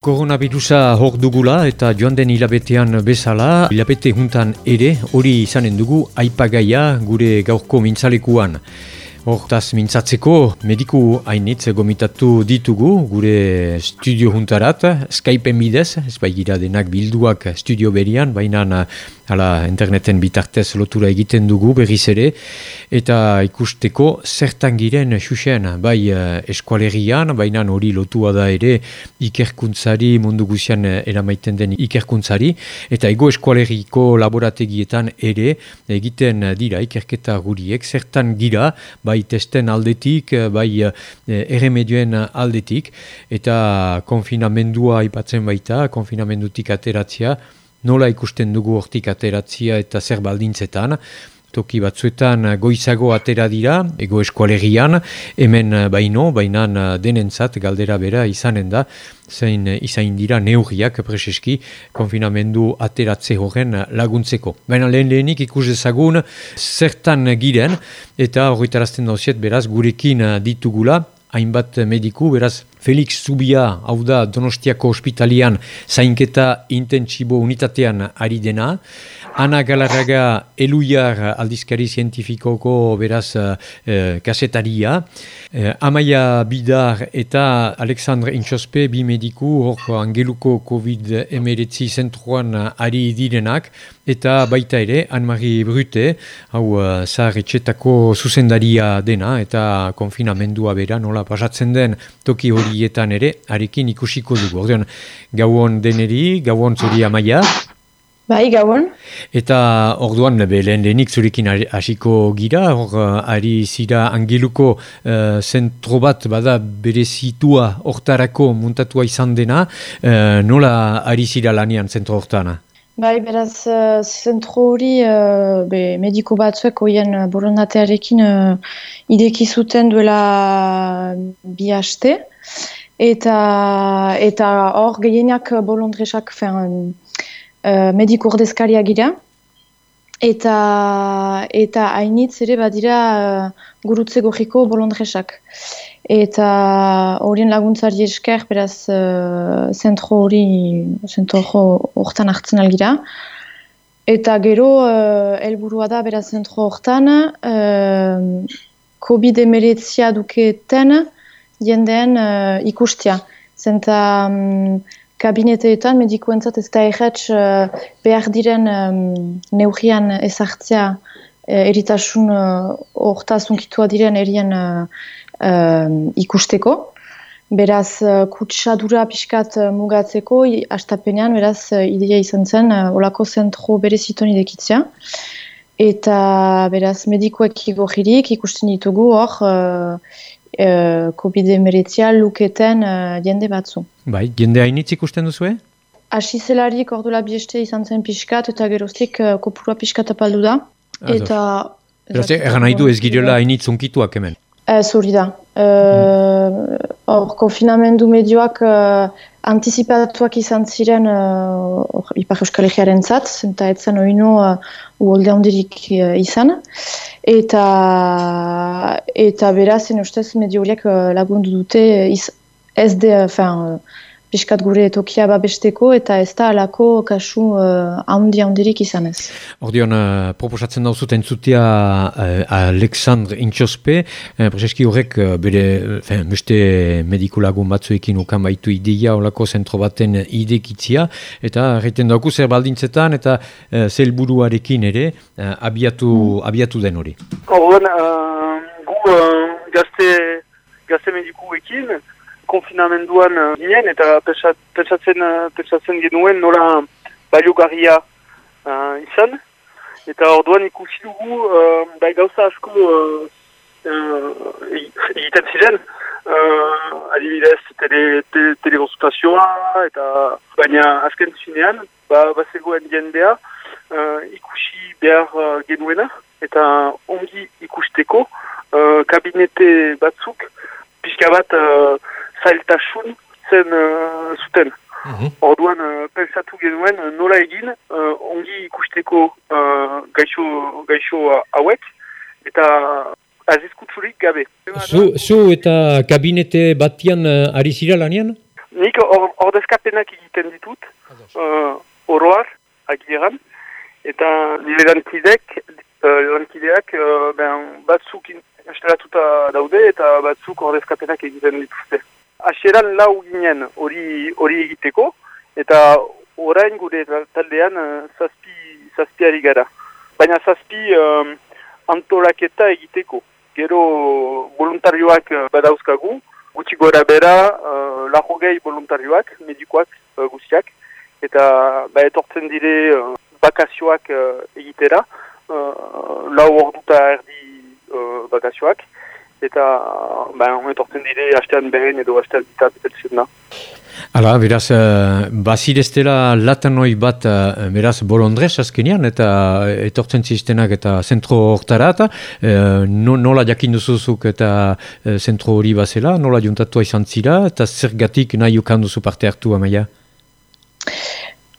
Koronavirusa hor dugula eta joan den hilabetean bezala, hilabete juntan ere hori izanen dugu aipagaia gure gaurko mintzalekuan. Hortaz mintzatzeko mediku hainitz gomitatu ditugu gure studio juntarat, Skype bidez, ez bai gira denak bilduak studio berian, baina ala interneten bitartez lotura egiten dugu berriz ere, eta ikusteko zertan giren xuxen, bai uh, eskualerian, baina hori lotua da ere ikerkuntzari, mundu guzian eramaiten den ikerkuntzari, eta ego eskualeriko laborategietan ere egiten dira ikerketa guriek, zertan gira, bai testen aldetik, bai uh, erremedioen aldetik, eta konfinamendua ipatzen baita, konfinamendutik ateratzea, nola ikusten dugu hortik ateratzia eta zer baldintzetan, toki batzuetan goizago atera dira, ego eskualerian, hemen baino, bainan denentzat galdera bera izanen da, zein izain dira neurriak preseski konfinamendu ateratze horren laguntzeko. Baina lehen lehenik ikus dezagun zertan giren, eta horretarazten dauziet beraz gurekin ditugula, hainbat mediku, beraz Felix Zubia, hau da Donostiako ospitalian zainketa intentsibo unitatean ari dena. Ana Galarraga eluiar aldizkari zientifikoko beraz eh, kasetaria. Eh, Amaia Bidar eta Alexandre Intxospe bi mediku hor angeluko COVID-19 zentruan ari direnak. Eta baita ere, Anne-Marie Brute, hau uh, zaharretxetako zuzendaria dena eta konfinamendua bera nola pasatzen den toki hori horietan ere, arekin ikusiko dugu. Ordean, gauon deneri, gauon zuri amaia. Bai, gauon. Eta orduan, lehen lehenik zurekin hasiko gira, hor, ari zira angeluko uh, zentro bat, bada bere zitua hortarako muntatua izan dena, uh, nola ari zira lanian zentro hortana? Bai, beraz, uh, zentro hori uh, be, mediko batzuek oien borondatearekin uh, ideki zuten duela bi haste eta eta hor gehienak bolondresak fen uh, mediku ordezkaria gira eta eta hainitz ere badira uh, gurutze gojiko bolondresak. Eta horien laguntzari esker beraz uh, zentro hori zentro hortan hartzen algira eta gero uh, elburua da beraz zentro hortan uh, COVID-19 duketen jendeen uh, ikustia. Zenta um, kabineteetan medikuentzat ez da erretz uh, behar diren um, neurian ezartzea uh, eritasun uh, diren erien uh, ikusteko. Beraz, uh, kutsadura pixkat uh, mugatzeko, astapenean, beraz, uh, idea izan zen, uh, olako zentro bereziton idekitzea. Eta, beraz, medikoek igorririk ikusten ditugu hor, uh, COVID-19 luketen uh, jende batzu. Bai, jende hainitz ikusten duzu, eh? Asi zelarik ordula bieste izan zen pixkat eta geroztik uh, kopurua pixkat apaldu da. Eta... Egan nahi du ez girela hainitz unkituak hemen? Ez hori da. Hor, uh, konfinamendu medioak uh, antizipatuak izan ziren uh, Ipar Euskal Egearen zat, eta etzen oino uh, uolde handirik uh, izan. Eta eta beraz en ustez medio horiek uh, lagundu dute iz, ez de, enfin, uh, piskat gure tokia babesteko eta ez da alako kasu uh, handi handirik izan ez. Ordeon, uh, proposatzen dauzut entzutia uh, Alexandre Intxospe, uh, prezeski horrek uh, bere, fin, beste medikulagun batzuekin ukan baitu ideia olako zentro baten idekitzia, eta reiten dauku zer baldintzetan eta uh, zelburuarekin ere uh, abiatu, mm. abiatu den hori. Ordeon, uh, gu uh, gazte, gazte medikuekin, konfinamenduan uh, ginen eta pentsatzen, uh, pentsatzen genuen nola baiugarria uh, izan. Eta orduan ikusi dugu uh, bai gauza asko uh, uh, egiten ziren. Uh, adibidez, tele, tele, eta baina azken zinean, ba, bazegoen jendea uh, ikusi behar uh, genuena eta ongi ikusteko uh, kabinete batzuk pixka bat zailtasun zen uh, zuten. Mhm. Orduan, uh, pensatu genuen nola egin ongi ikusteko uh, gaixo, gaixo hauek eta azizkutzurik gabe. Zu, zu eta kabinete batian uh, ari zira lanian? Nik ordezkapenak egiten ditut, uh, oroar, agileran, eta nire lankidek, uh, lankideak uh, ben, batzuk instalatuta daude eta batzuk ordezkapenak egiten dituzte. Aseran lau ginen hori hori egiteko, eta orain gure taldean uh, zazpi, zazpiari gara. Baina zazpi um, antolaketa egiteko. Gero voluntarioak uh, badauzkagu, gutxi gora bera, uh, lajo gehi voluntarioak, medikoak uh, guztiak, eta ba, etortzen dire uh, bakazioak uh, egitera, uh, lau orduta erdi uh, bakazioak, eta ba, etortzen dire hastean behen edo hastean ditat etzen da. Hala, beraz, uh, bazireztela latanoi bat, uh, beraz, bolondrez azkenean, eta etortzen ziztenak eta zentro hortara, eta uh, nola jakin duzuzuk eta uh, zentro hori bazela, nola juntatua izan zira, eta zergatik nahi ukan duzu parte hartu amaia?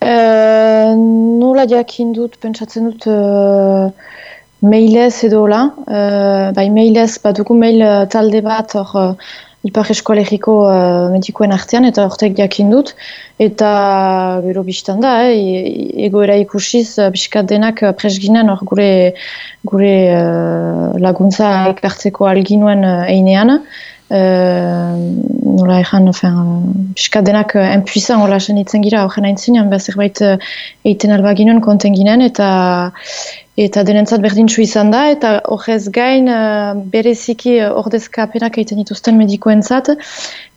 Uh, nola jakin dut, pentsatzen dut, uh, mailez edo la, uh, bai mailez, bat dugu mail talde bat, hor, Ipar eskoalegiko uh, medikoen artean eta hortek jakin dut. Eta gero biztan da, eh, egoera ikusiz, uh, biskat denak uh, presginen hor gure, gure uh, laguntza ekartzeko alginuen uh, einean. Uh, nola ezan, biskat denak uh, enpuizan hola senitzen gira horren aintzinean, behar zerbait uh, eiten alba ginen, konten ginen, eta eta denentzat berdintxu izan da, eta horrez gain uh, bereziki uh, ordezkapenak egiten dituzten medikoentzat,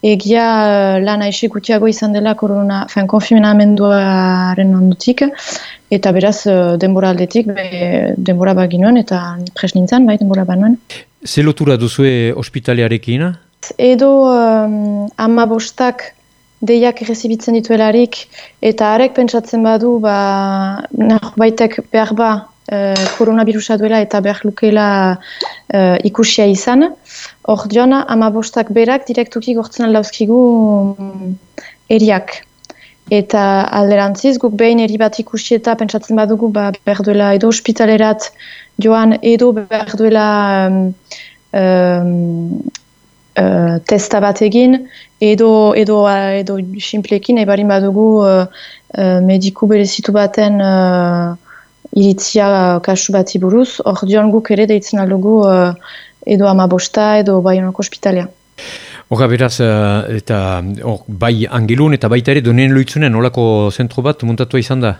egia uh, lan aixe gutiago izan dela korona, fen, konfimenamenduaren ondutik, eta beraz uh, denbora aldetik, be, denbora baginuen, eta pres nintzen, bai, denbora banuen. Zelotura duzue ospitalearekin? Edo um, ama bostak deiak errezibitzen dituelarik, eta arek pentsatzen badu, ba, baitek behar ba, uh, koronavirusa duela eta behar lukela uh, ikusia izan. Hor diona, ama bostak berak direktuki gortzen aldauzkigu um, eriak. Eta alderantziz, guk behin eri bat ikusi eta pentsatzen badugu ba, behar duela edo ospitalerat joan edo behar duela um, um, uh, testa bat egin edo, edo, edo simplekin ebarin badugu uh, uh, mediku berezitu baten iritzia kasu bati buruz, hor dion guk ere deitzen aldugu uh, edo amabosta edo baionako ospitalea. Horra beraz, uh, eta or, bai angelun eta baita ere donen loitzunen olako zentro bat muntatu izan da?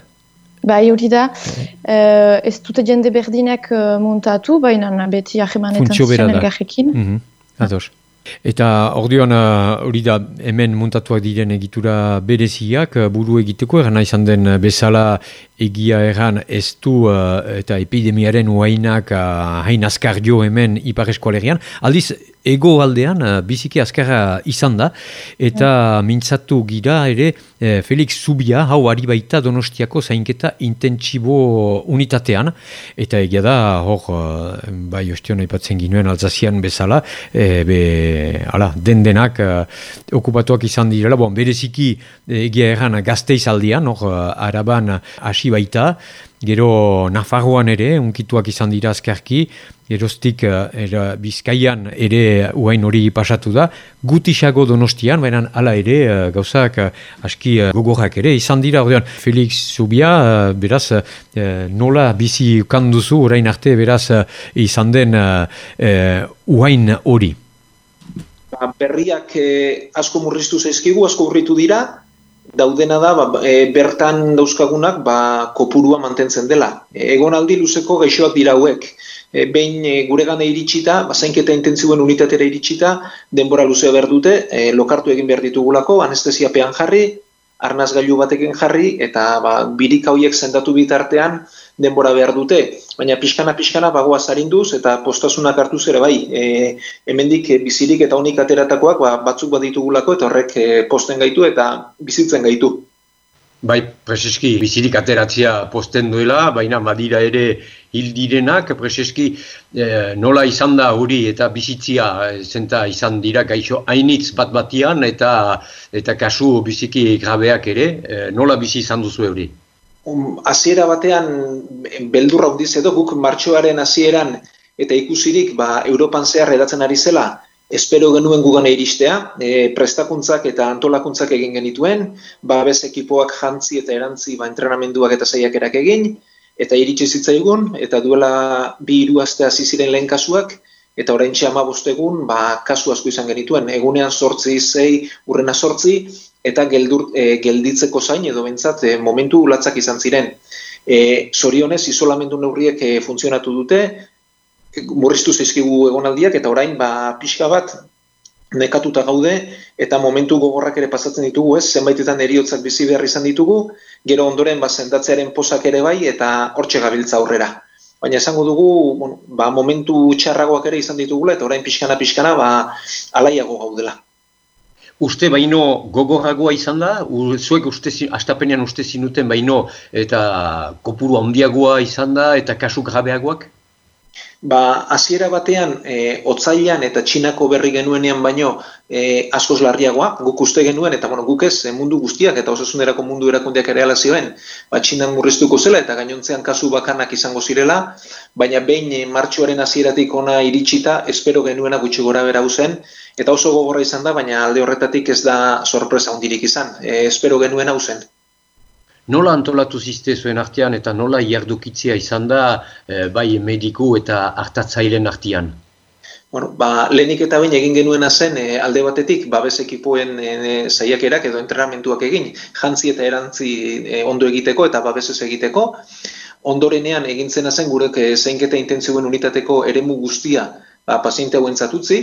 Bai hori da, uh, ez dute jende berdinek muntatu, baina beti ahemanetan ziren elgarrekin. Mm -hmm. Eta orduan uh, hori da hemen muntatuak diren egitura bereziak uh, buru egiteko eran izan den bezala egia erran ez du uh, eta epidemiaren uainak hain azkar jo hemen ipar eskualerian. Aldiz ego aldean uh, biziki azkarra izan da. Eta mm. mintzatu gira ere eh, Felix Zubia hau ari baita donostiako zainketa intentsibo unitatean. Eta egia da hor uh, bai ostion aipatzen ginuen alzazian bezala e, be, ala, den denak uh, okupatuak izan direla. Bon, bereziki egia erran gazteiz aldean hor araban hasi baita Gero Nafarroan ere, unkituak izan dira azkarki, Erostik uh, bizkaian ere uain hori pasatu da, gutisago donostian, baina hala ere uh, gauzak uh, aski gogorrak ere, izan dira, ordean, Felix Zubia, beraz, nola bizi kanduzu, orain arte, beraz, izan den uain hori? Ba, berriak eh, asko murriztu zaizkigu, asko urritu dira, daudena da, ba, e, bertan dauzkagunak ba, kopurua mantentzen dela. E, egon aldi luzeko gaixoak dira hauek e, behin e, gure gane iritsita, bazainketa intentzioen unitatera iritsita, denbora luzea behar dute, e, lokartu egin behar ditugulako, anestesiapean jarri, arnaz gailu batekin jarri, eta ba, birik hauiek zendatu bitartean denbora behar dute. Baina pixkana-pixkana bagoa zarinduz eta postasunak hartu zere bai. E, hemendik e, bizirik eta unik ateratakoak ba, batzuk bat ditugulako eta horrek e, posten gaitu eta bizitzen gaitu. Bai, preseski, bizirik ateratzea posten duela, baina madira ere hil direnak, preseski eh, nola izan da hori eta bizitzia eh, zenta izan dira gaixo hainitz bat batian eta eta kasu biziki grabeak ere, eh, nola bizi izan duzu hori? Um, hasiera batean beldurra hundiz edo guk martxoaren hasieran eta ikusirik ba, Europan zehar edatzen ari zela, espero genuen gugane iristea, e, prestakuntzak eta antolakuntzak egin genituen, ba bez ekipoak jantzi eta erantzi ba entrenamenduak eta saiakerak egin eta iritsi zitzaigun eta duela bi hiru aste hasi ziren lehen kasuak eta oraintxe 15 egun ba kasu asko izan genituen. Egunean 8 6 urrena 8 eta geldur, e, gelditzeko zain edo bentsat e, momentu ulatzak izan ziren. E, sorionez isolamendu neurriek e, funtzionatu dute, murriztu zaizkigu egonaldiak eta orain ba pixka bat nekatuta gaude eta momentu gogorrak ere pasatzen ditugu, ez? Zenbaitetan eriotzak bizi behar izan ditugu, gero ondoren ba sendatzearen posak ere bai eta hortxe gabiltza aurrera. Baina esango dugu, bueno, ba, momentu txarragoak ere izan ditugula eta orain pixkana pixkana ba alaiago gaudela. Uste baino gogorragoa izan da, zuek uste astapenean uste zinuten baino eta kopuru handiagoa izan da eta kasu grabeagoak? Ba, hasiera batean, e, otzailan eta txinako berri genuenean baino e, askoz larriagoa, guk uste genuen, eta bueno, guk ez, mundu guztiak eta osasunerako mundu erakundeak ere alazioen, ba, txinan murriztuko zela eta gainontzean kasu bakanak izango zirela, baina behin e, martxoaren hasieratik ona iritsita, espero genuena gutxi gora bera zen, eta oso gogorra izan da, baina alde horretatik ez da sorpresa hundirik izan, e, espero genuen hau zen. Nola antolatu zizte zuen artean eta nola jardukitzea izan da e, bai mediku eta hartatzailen artean? Bueno, ba, lehenik eta bain egin genuena zen e, alde batetik babes ekipoen e, saiakerak edo entrenamentuak egin, jantzi eta erantzi e, ondo egiteko eta babesez egiteko. Ondorenean egin zena zen gurek e, zeinketa intentzioen unitateko eremu guztia ba, paziente hauen zatutzi,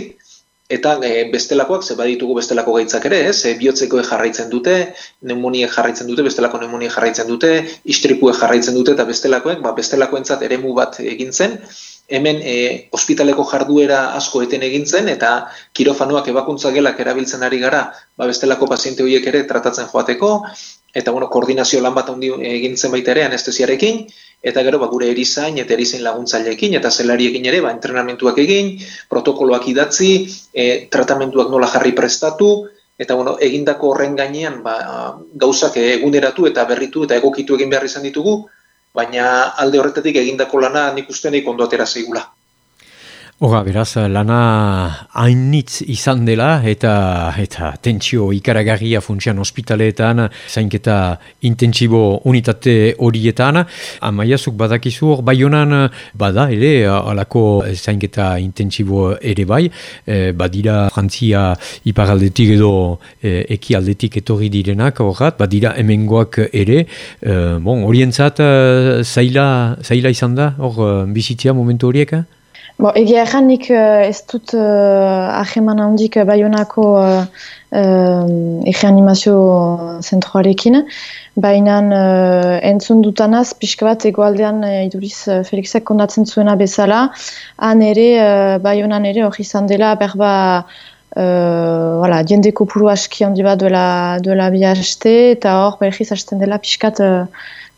eta e, bestelakoak ze baditugu bestelako gaitzak ere, ez? E, bihotzeko jarraitzen dute, pneumonia jarraitzen dute, bestelako pneumonia jarraitzen dute, istripue jarraitzen dute eta bestelakoek, ba bestelakoentzat eremu bat egin zen. Hemen e, ospitaleko jarduera asko eten egin zen eta kirofanoak ebakuntza gelak erabiltzen ari gara, ba bestelako paziente horiek ere tratatzen joateko eta bueno, koordinazio lan bat handi egin zen baita ere anestesiarekin eta gero ba, gure erizain eta erizain laguntzaileekin eta zelariekin ere ba, entrenamentuak egin, protokoloak idatzi, e, tratamentuak nola jarri prestatu, eta bueno, egindako horren gainean ba, gauzak eguneratu eta berritu eta egokitu egin behar izan ditugu, baina alde horretatik egindako lana nik uste nahi kondo atera zeigula. Hora, beraz, lana hainitz izan dela eta eta tentsio ikaragarria funtsian ospitaleetan, zainketa intentsibo unitate horietan. Amaiazuk badakizu hor, bai honan bada, ere, alako zainketa intentsibo ere bai, e, badira Frantzia iparaldetik edo e, ekialdetik etorri direnak horrat, badira hemengoak ere, e, bon, horientzat zaila, zaila izan da, hor, bizitzia momentu horiek? Bo, egia erran nik uh, ez dut uh, aheman handik uh, baionako uh, uh, animazio zentroarekin, baina uh, entzun dutanaz, pixka bat egoaldean uh, iduriz uh, Felixek kondatzen zuena bezala, han ere, uh, baionan ere hori izan dela, berba Uh, voilà, diende kopuru aski handi bat duela, duela bi haste, eta hor berriz hasten dela pixkat, uh,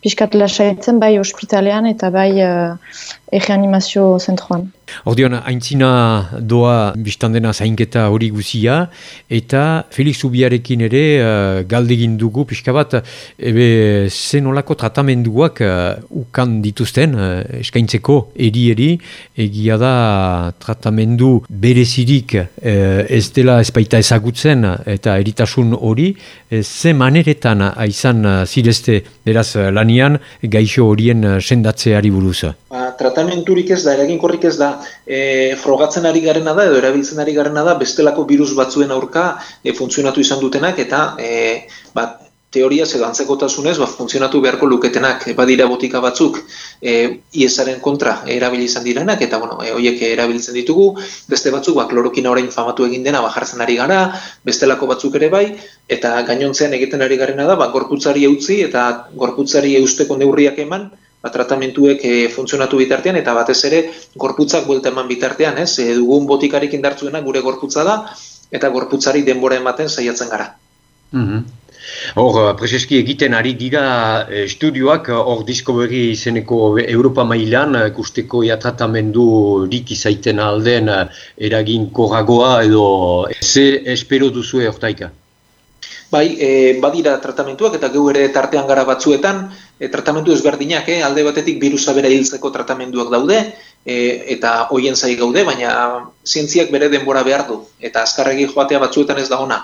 pixkat lasaitzen bai ospitalean eta bai uh, animazio zentroan. Ordean, haintzina doa biztandena zainketa hori guzia, eta Felix Ubiarekin ere uh, galdegin dugu, pixka bat, ebe zenolako tratamenduak uh, ukan dituzten, uh, eskaintzeko eri-eri, egia da tratamendu berezirik uh, ez dela ezpaita ezagutzen, eta eritasun hori, ze maneretan aizan uh, zirezte beraz lanian gaixo horien sendatzeari buruz. Tratamenturik ez da, eraginkorrik ez da, e, frogatzen ari garena da edo erabiltzen ari garena da bestelako virus batzuen aurka e, funtzionatu izan dutenak eta e, ba, teoria edo antzekotasunez ba, funtzionatu beharko luketenak e, badira botika batzuk e, iesaren kontra erabili izan direnak eta bueno, e, oiek erabiltzen ditugu. Beste batzuk ba, klorokina orain famatu egin dena ba, jartzen ari gara bestelako batzuk ere bai eta gainontzean egiten ari garena da ba, gorputzari eutzi eta gorputzari eusteko neurriak eman ba, tratamentuek e, funtzionatu bitartean eta batez ere gorputzak buelta eman bitartean, ez? E, dugun botikarik indartzuena gure gorputza da eta gorputzari denbora ematen saiatzen gara. Mm Hor, eh, preseski egiten ari dira estudioak hor Discovery izeneko Europa mailan ikusteko ja tratamendu rik izaiten alden eragin korragoa edo ze espero duzu hortaika? Bai, e, badira tratamentuak eta geu ere tartean gara batzuetan, e, tratamentu ezberdinak, eh? alde batetik virusa bera hiltzeko tratamenduak daude, e, eta hoien zai gaude, baina zientziak bere denbora behar du, eta azkarregi joatea batzuetan ez da ona.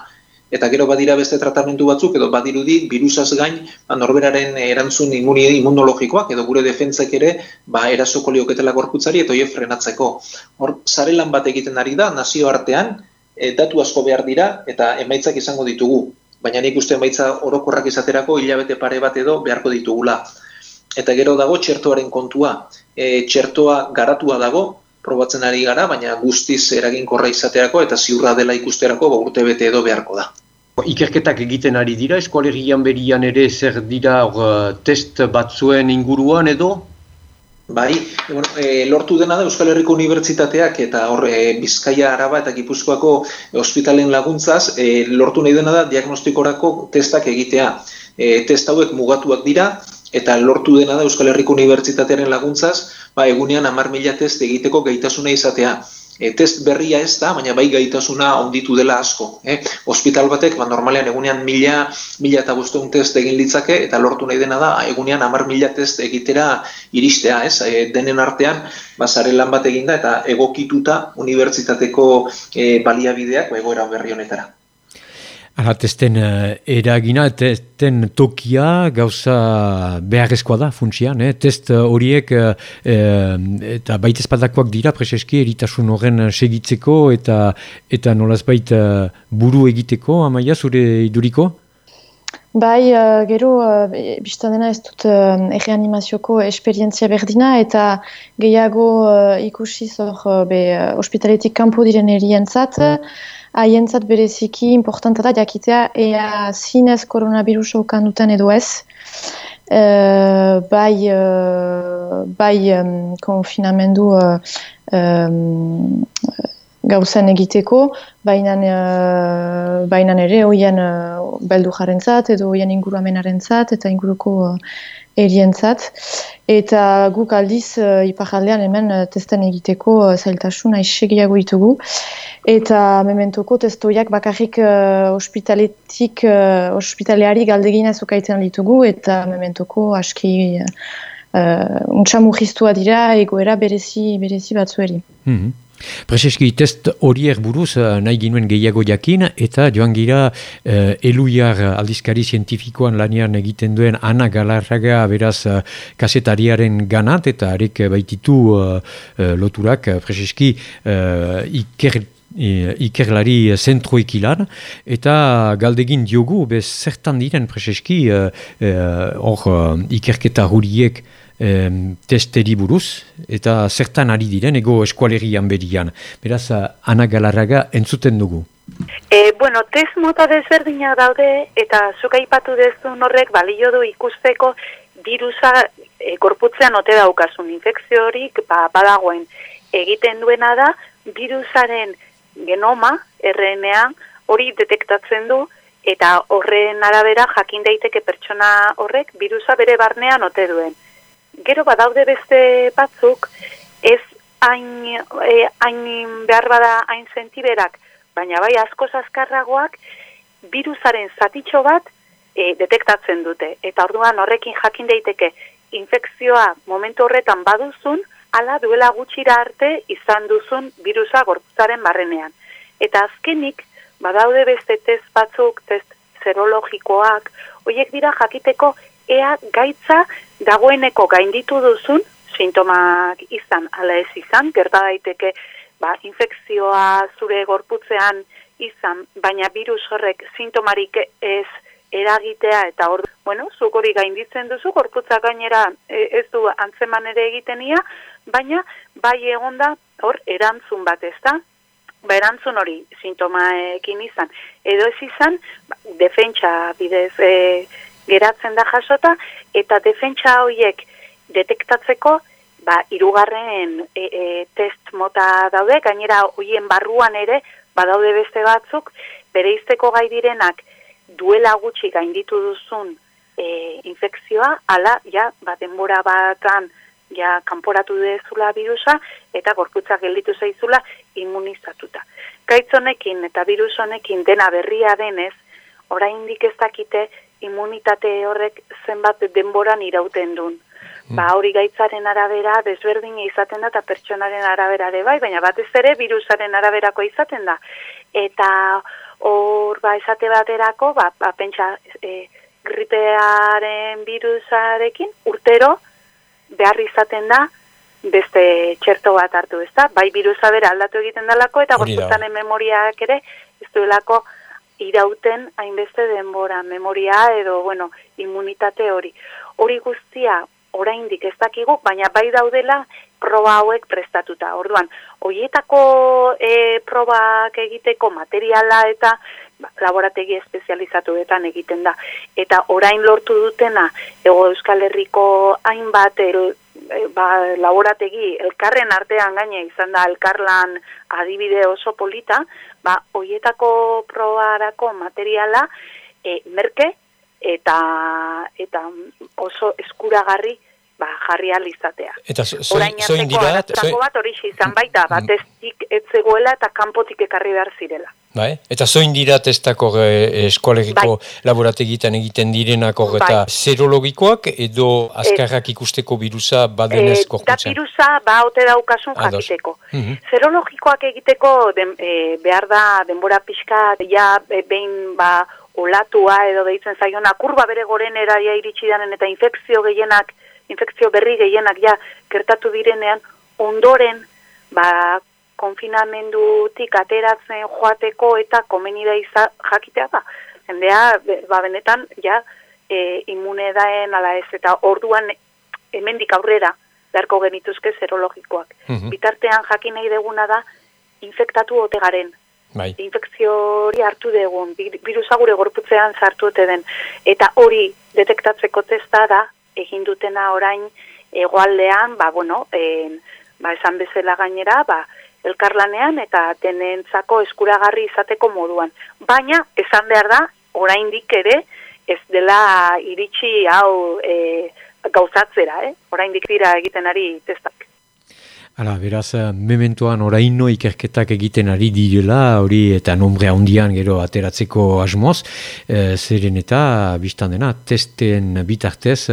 Eta gero badira beste tratamendu batzuk, edo badirudi, virusaz gain, ba, norberaren erantzun imuni, immunologikoak, edo gure defentzek ere, ba, erasoko lioketela gorputzari, eta hori frenatzeko. Hor, zare lan bat egiten ari da, nazio artean, e, datu asko behar dira, eta emaitzak izango ditugu baina nik uste baitza orokorrak izaterako hilabete pare bat edo beharko ditugula. Eta gero dago txertoaren kontua. E, txertoa garatua dago, probatzen ari gara, baina guztiz eraginkorra izaterako eta ziurra dela ikusterako ba, urte bete edo beharko da. Ikerketak egiten ari dira, eskolegian berian ere zer dira or, test batzuen inguruan edo? Bai, bueno, e, lortu dena da Euskal Herriko Unibertsitateak eta hor e, Bizkaia Araba eta Gipuzkoako ospitalen laguntzaz e, lortu nahi dena da diagnostikorako testak egitea. E, test hauek mugatuak dira eta lortu dena da Euskal Herriko Unibertsitatearen laguntzaz, ba egunean 10.000 test egiteko gaitasuna izatea e, test berria ez da, baina bai gaitasuna onditu dela asko. Eh? Hospital batek, ba, normalean egunean mila, mila eta guztun test egin litzake, eta lortu nahi dena da, egunean amar mila test egitera iristea, ez? E, denen artean, ba, lan bat eginda, eta egokituta unibertsitateko e, baliabideak, ba, egoera berri honetara. Ara, testen uh, eragina, testen tokia gauza beharrezkoa da, funtsian, eh? test horiek uh, eta baita espaldakoak dira, preseski, eritasun horren segitzeko eta eta nolaz baita buru egiteko, amaia, zure iduriko? Bai, uh, gero, uh, biztadena ez dut uh, erreanimazioko esperientzia berdina eta gehiago uh, ikusi zor uh, be, uh, ospitaletik kanpo diren erientzat, haientzat bereziki importanta da jakitea ea zinez koronavirusa okan duten edo ez. Uh, bai uh, bai um, konfinamendu um, gauzen egiteko, baina uh, ere hoien uh, beldu jarentzat edo hoien inguruamenaren zat eta inguruko uh, erientzat. Eta guk aldiz uh, iparaldean hemen uh, testen egiteko uh, zailtasun aisegiago ditugu. Eta mementoko testoiak bakarrik uh, ospitaletik, uh, ospitaleari galdegina zukaiten ditugu eta mementoko aski uh, untsa dira egoera berezi, berezi batzueri. Mm -hmm. Prezeski test horiek buruz nahi ginuen gehiago jakin eta joan gira uh, eluiar aldizkari zientifikoan lanian egiten duen Ana Galarraga beraz uh, kasetariaren ganat eta arek baititu uh, loturak. Prezeski uh, iker ikerlari zentroik ilan, eta galdegin diogu, bez zertan diren preseski, hor uh, uh, ikerketa huriek um, testeri buruz, eta zertan ari diren, ego eskualerian berian. Beraz, Ana Galarraga entzuten dugu. E, bueno, test mota desberdina daude, eta zuka ipatu dezun horrek balio du ikusteko virusa e, gorputzean ote daukasun infekzio horik, ba, badagoen egiten duena da, virusaren genoma, RNA, hori detektatzen du, eta horren arabera jakin daiteke pertsona horrek virusa bere barnean ote duen. Gero badaude beste batzuk, ez hain, e, hain behar bada hain sentiberak, baina bai asko azkarragoak, virusaren zatitxo bat e, detektatzen dute. Eta orduan horrekin jakin daiteke infekzioa momentu horretan baduzun, ala duela gutxira arte izan duzun virusa gorputzaren barrenean. Eta azkenik, badaude beste test batzuk, test zerologikoak, horiek dira jakiteko ea gaitza dagoeneko gainditu duzun, sintomak izan, ala ez izan, gerta daiteke ba, infekzioa zure gorputzean izan, baina virus horrek sintomarik ez eragitea eta hor, bueno, zuk hori gainditzen duzu, gorputza gainera e, ez du antzeman ere egitenia, baina bai egonda hor erantzun bat ez da, ba erantzun hori sintomaekin izan. Edo ez izan, ba, defentsa bidez e, geratzen da jasota, eta defentsa horiek detektatzeko, ba, irugarren e, e, test mota daude, gainera hoien barruan ere, badaude beste batzuk, bere izteko gai direnak, duela gutxi gainditu duzun e, infekzioa, ala, ja, ba, denbora batan, ja, kanporatu dezula virusa, eta gorputza gelditu zaizula immunizatuta. Gaitzonekin eta virus honekin dena berria denez, oraindik ez dakite immunitate horrek zenbat denboran irauten duen. Mm. Ba, hori gaitzaren arabera, desberdin izaten da, eta pertsonaren arabera ere bai, baina batez ere virusaren araberako izaten da. Eta hor, ba, esate baterako, ba, ba pentsa, e, gripearen virusarekin, urtero, behar izaten da, beste txerto bat hartu, ez da? Bai virusa bera aldatu egiten dalako, eta gorputanen memoriak ere, ez duelako irauten hainbeste denbora, memoria edo, bueno, immunitate hori. Hori guztia, oraindik ez dakigu, baina bai daudela proba hauek prestatuta. Orduan, hoietako e, probak egiteko materiala eta ba, laborategi espezializatuetan egiten da. Eta orain lortu dutena, ego Euskal Herriko hainbat el, e, ba, laborategi elkarren artean gaine izan da elkarlan adibide oso polita, ba, hoietako probarako materiala e, merke eta, eta oso eskuragarri ba, jarri alizatea. Eta zoin so, dira... bat hori izan baita, mm. bat ez etzegoela eta kanpotik ekarri behar zirela. Bai? Eta zoin dira testako eh, eskolegiko bai. laborategitan egiten direnak bai. eta zerologikoak edo azkarrak ikusteko birusa badenez e, Da birusa ba ote daukasun jakiteko. Mm Zerologikoak egiteko den, e, behar da denbora pixka ja behin ba olatua edo deitzen zaiona kurba bere goren eraia iritsi danen eta infekzio gehienak infekzio berri gehienak ja kertatu direnean, ondoren, ba, konfinamendutik ateratzen joateko eta komenida iza jakitea da. Jendea, ba, benetan, ja, e, imune daen ala ez, eta orduan hemendik aurrera beharko genituzke zerologikoak. Mhm. Bitartean jakin nahi deguna da, infektatu ote garen. Bai. Infekzio hori hartu degun, virusa gure gorputzean sartu ote den. Eta hori detektatzeko testa da, egin dutena orain egoaldean, ba, bueno, e, ba, esan bezala gainera, ba, elkarlanean eta denentzako eskuragarri izateko moduan. Baina, esan behar da, oraindik ere, ez dela iritsi hau e, gauzatzera, eh? oraindik dira egiten ari testak. Hala, beraz, mementoan oraino ikerketak egiten ari direla, hori eta nombre handian gero ateratzeko asmoz, e, zeren eta, biztan dena, testen bitartez,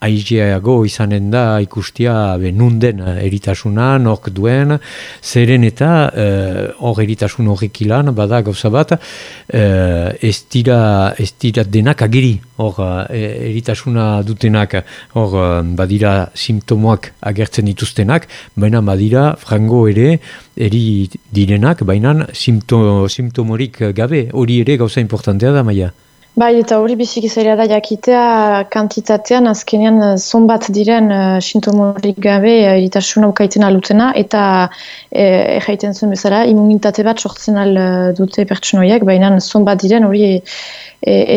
aizeago izanen da ikustia benunden eritasuna, nork duen, zeren eta eh, hor eritasun horrek ilan, bada gauza bat, uh, ez, dira, ez dira denak agiri hor uh, eritasuna dutenak, hor badira simptomoak agertzen dituztenak, baina badira frango ere eri direnak, baina simptomorik gabe, hori ere gauza importantea da, maia. Bai, eta hori bizik izaila da jakitea kantitatean azkenean eh, zonbat diren uh, sintomorik gabe uh, iritasun aukaiten alutena eta erraiten zuen bezala immunitate bat sortzen al dute pertsonoiak, baina zonbat diren hori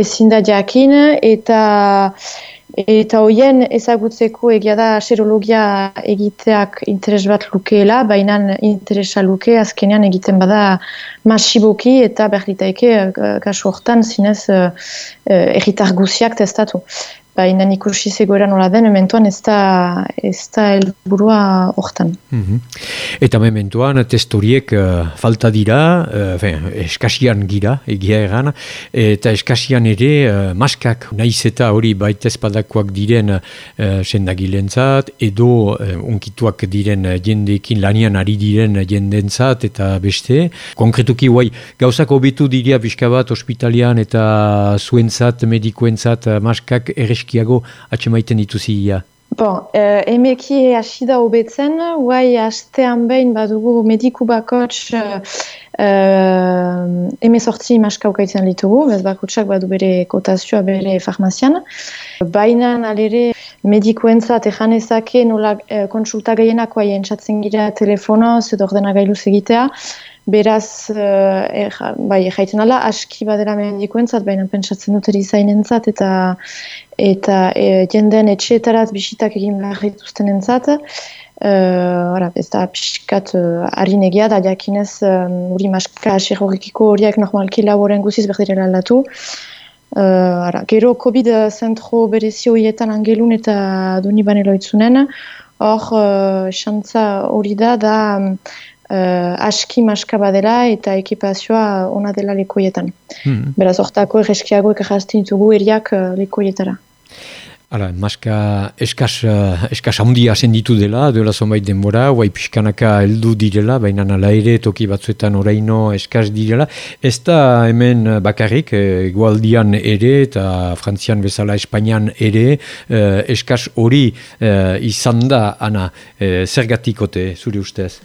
ezin da jakin eta Eta hoien ezagutzeko egia da serologia egiteak interes bat lukeela, baina interesa luke azkenean egiten bada masiboki eta berditaike eh, kasu hortan zinez uh, uh, guziak testatu baina ikusi zegoera nola den, ementuan ez da, ez da elburua hortan. Mm Eta mementuan testoriek uh, falta dira, uh, eskasian gira, egia egan, eta eskasian ere uh, maskak nahiz eta hori baita espadakoak diren uh, sendagilentzat, edo uh, unkituak diren jendeekin lanian ari diren jendentzat eta beste. Konkretuki guai, gauzak hobitu diria pixka bat ospitalian eta zuentzat, medikoentzat maskak ere eskiago atxemaiten dituzi ia? Bon, eh, emeki hasi da hobetzen, guai hastean behin badugu mediku bakots eh, emezortzi maska ukaitzen ditugu, bez bakotsak badu bere kotazioa bere farmazian. Baina alere medikuentzat ezake nola eh, konsulta gehienak guai entzatzen gira telefonoz edo ordenagailuz egitea, beraz, uh, er, bai, jaiten ala, aski badera medikoentzat, baina pentsatzen dut erizainentzat, eta eta e, jenden etxeetaraz bisitak egin behar dituzten entzat, uh, ez da pixkat uh, harin egia da jakinez uri um, maska asirrorikiko horiek normalki laboren guziz berdirela aldatu. Uh, ara, gero COVID zentro berezio hietan angelun eta duni baneloitzunen, hor, uh, xantza hori da, da uh, aski maska badela eta ekipazioa ona dela lekoietan. Hmm. Beraz, hortako erreskiago ekajazten ditugu eriak uh, lekoietara. Hala, maska eskas, uh, eskas handia senditu dela, duela zonbait denbora, guai pixkanaka heldu direla, baina nala ere toki batzuetan oraino eskas direla. Ez da hemen bakarrik, egualdian ere eta frantzian bezala Espainian ere, uh, eskas hori uh, izan da, ana, uh, zergatikote, zure ustez?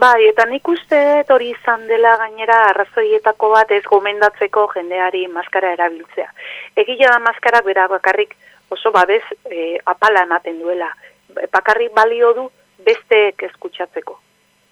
Bai, eta nik uste hori izan dela gainera arrazoietako bat ez gomendatzeko jendeari maskara erabiltzea. Egila da maskara bera bakarrik oso babez e, apala ematen duela. Bakarrik balio du besteek eskutsatzeko.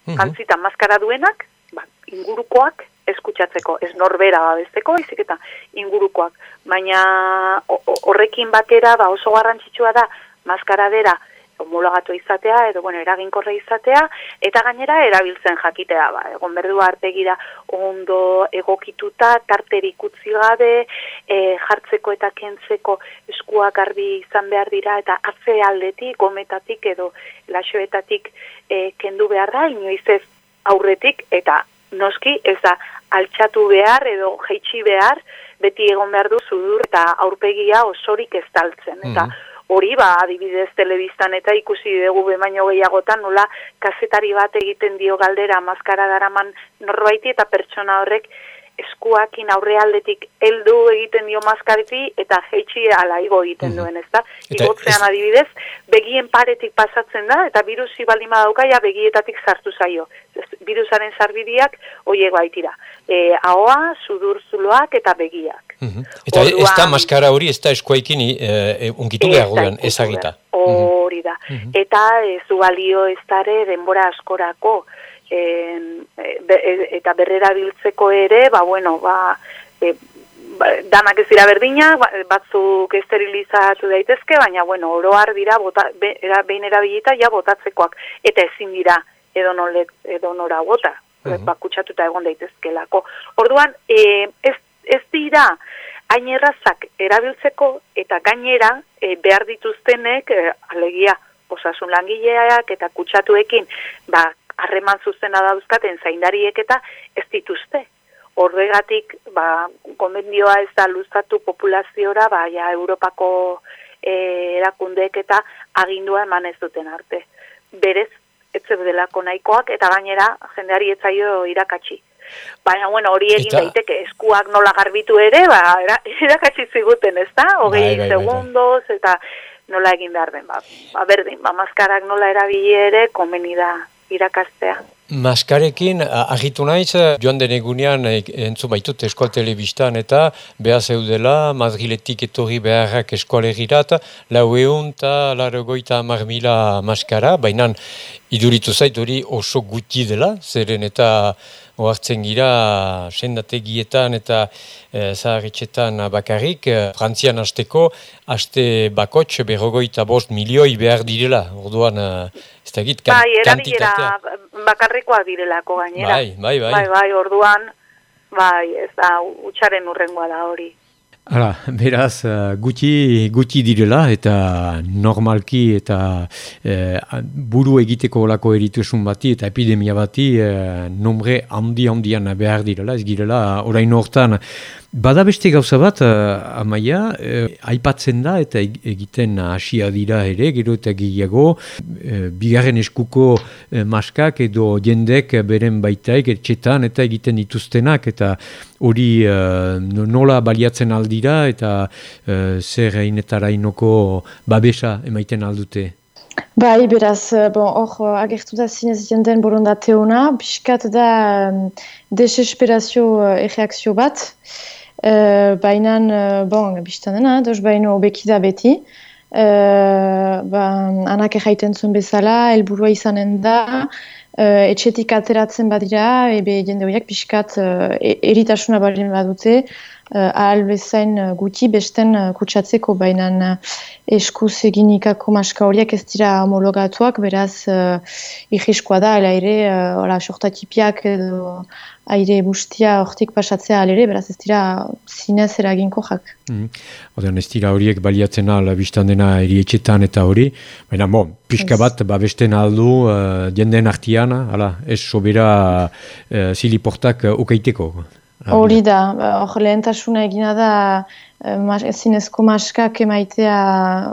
Mm maskara duenak, ba, ingurukoak eskutsatzeko, ez norbera babesteko, izik eta ingurukoak. Baina horrekin batera ba, oso garrantzitsua da maskara dera homologatu izatea edo bueno, eraginkorra izatea eta gainera erabiltzen jakitea ba egon berdu artegira ondo egokituta tarterik utzi gabe e, jartzeko eta kentzeko eskuak garbi izan behar dira eta atze aldetik gometatik edo laxoetatik e, kendu behar da inoiz ez aurretik eta noski ez da altxatu behar edo jeitsi behar beti egon behar du zudur eta aurpegia osorik ez taltzen. Eta mhm hori ba adibidez telebistan eta ikusi dugu bemaino gehiagotan nola kazetari bat egiten dio galdera maskara daraman norbaiti eta pertsona horrek eskuakin aurrealdetik heldu egiten dio maskariti eta jeitsi ala igo egiten mhm. duen, ezta? Igotzean adibidez, begien paretik pasatzen da eta virusi balima daukaia begietatik sartu zaio. Virusaren sarbidiak hoiego baitira. E, ahoa, sudur zuloak eta begiak. Mhm. Eta ez da maskara hori, ez da eskuaikin e, e, unkitu behar ezagita. Hori da. Mhm. Eta ez du balio ez dare denbora askorako e, eta berrera biltzeko ere, ba, bueno, ba, e, ba, danak ez dira berdina, ba, batzuk esterilizatu daitezke, baina, bueno, oroar dira, bota, be, era, behin erabilita, ja botatzekoak, eta ezin dira edo, nole, edo bota, uh -huh. bakutsatuta egon daitezkelako. Orduan, e, ez, ez dira, hain errazak erabiltzeko, eta gainera, e, behar dituztenek, e, alegia, osasun langileak eta kutsatuekin, ba, harreman zuzena dauzkaten zaindariek eta ez dituzte. Horregatik, ba, konbendioa ez da luzatu populaziora, ba, ja, Europako e, erakundeek eta agindua eman ez duten arte. Berez, ez delako nahikoak, eta gainera, jendeari etzaio irakatsi. Baina, bueno, hori egin eta... daiteke, eskuak nola garbitu ere, ba, irakatsi ziguten, ez da? Hogei bai, bai, bai, segundos, eta nola egin behar den, ba, ba berdin, ba, maskarak nola erabili ere, komeni da irakastea. Maskarekin, agitu naiz, joan den egunean entzu baitut eskual telebistan eta behar zeudela, Madriletik etorri beharrak eskualegirat, lau egun eta laro goita marmila maskara, baina iduritu zait hori oso guti dela, zeren eta oartzen gira sendategietan eta e, zaharritxetan bakarrik, e, Frantzian hasteko, haste bakotx berrogoita bost milioi behar direla, orduan e, ez da egit, kan, bai, kantitatea. bakarrikoa direlako gainera. Bai, bai, bai. Bai, bai, orduan, bai, ez da, utxaren urrengoa da hori. Hala, beraz, uh, gutxi, gutxi direla eta normalki eta eh, buru egiteko olako eritusun bati eta epidemia bati eh, nombre handi handian behar direla, ez girela, orain hortan Bada beste gauza bat, uh, amaia, uh, aipatzen da eta egiten hasia dira ere, gero eta gehiago, uh, bigarren eskuko maskak edo jendek beren baitaik etxetan eta egiten dituztenak, eta hori nola baliatzen aldira eta zer hainetara inoko babesa emaiten aldute. Bai, beraz, bon, hor, agertu da zinez jenden borondate hona, biskat da um, desesperazio uh, bat, Uh, baina, bon, biztan dena, dos baino obekida beti. Uh, ba, anak erraiten zuen bezala, helburua izanen da, etxetik ateratzen badira, ebe jende horiek pixkat uh, eritasuna balin badute, uh, ahal bezain uh, guti besten uh, kutsatzeko bainan uh, eskuz eginikako maska horiek ez dira homologatuak, beraz uh, ihiskoa da, ala ere, uh, sortatipiak edo aire bustia hortik pasatzea alere, beraz ez dira zinez eraginko jak. Mm. Oden ez dira horiek baliatzen ala biztan dena erietxetan eta hori, baina bo, pixka bat, babesten aldu, uh, jenden artian, ala, ez sobera uh, ziliportak uh, ukaiteko. Hori da, hor lehentasuna egina da mas, zinezko maskak emaitea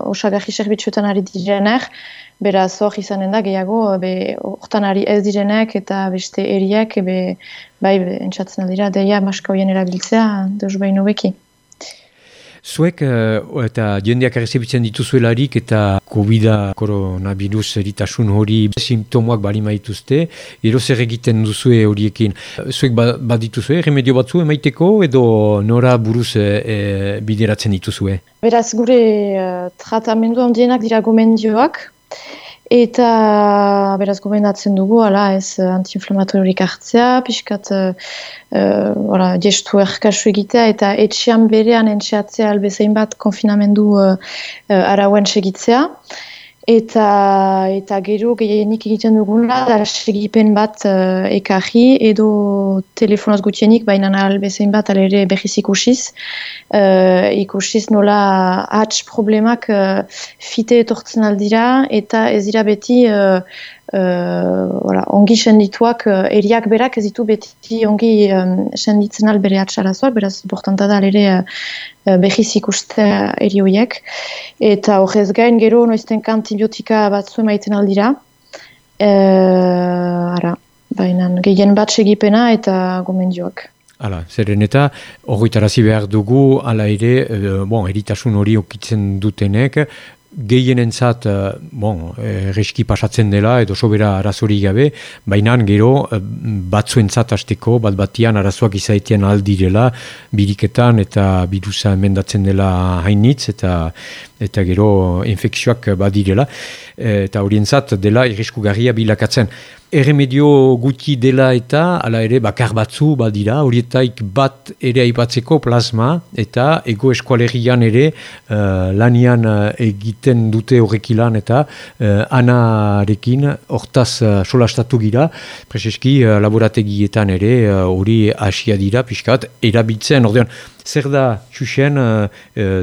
osagarri serbitzuetan ari direnek, beraz hor izanen da gehiago, hortan ari ez direnek eta beste eriak, be, bai, entzatzen aldira, deia maska hoien erabiltzea, deus behin beki. Zuek uh, eta jendeak errezibitzen dituzuelarik eta COVID-a koronavirus eritasun hori simptomoak bali maituzte, ero zer egiten duzue horiekin. Zuek ba, badituzue, remedio batzu emaiteko edo nora buruz e, bideratzen dituzue? Beraz gure uh, tratamendu handienak dira gomendioak, Eta beraz gomendatzen dugu, ala ez eh, antiinflamatoriorik hartzea, pixkat uh, uh, gestu erkasu egitea eta etxean berean entxeatzea albezain bat konfinamendu uh, uh, arauen segitzea. Eta, eta gero gehienik egiten duguna da segipen bat uh, ekarri edo telefonoz gutienik baina albezein bat alere behiz ikusiz. Uh, ikusiz nola hatz problemak uh, fite etortzen aldira eta ez dira beti uh, ongi sendituak uh, eriak berak ez ditu beti ongi um, senditzen albere atxarazoak, beraz, bortanta da ere uh, behiz ikuste eri horiek. Eta horrez gain gero noizten antibiotika batzu emaiten aldira. Uh, ara, baina gehien bat segipena eta gomendioak. Hala, zeren eta horretarazi behar dugu, ala ere, bon, eritasun hori okitzen dutenek, gehienentzat uh, bon, reski pasatzen dela edo sobera arazori gabe, baina gero uh, batzuentzat hasteko bat batian arazoak izaitean aldirela biriketan eta birusa emendatzen dela hainitz eta eta gero infekzioak badirela eta horientzat dela irriskugarria bilakatzen erremedio gutxi dela eta hala ere bakar batzu badira horietaik bat ere aipatzeko plasma eta ego eskualerian ere uh, lanian uh, egiten dute horrekilan eta uh, anarekin hortaz uh, solastatu gira. Preseski uh, laborategietan ere hori uh, asia dira pixkat erabiltzen. Ordean zer da xuxen uh,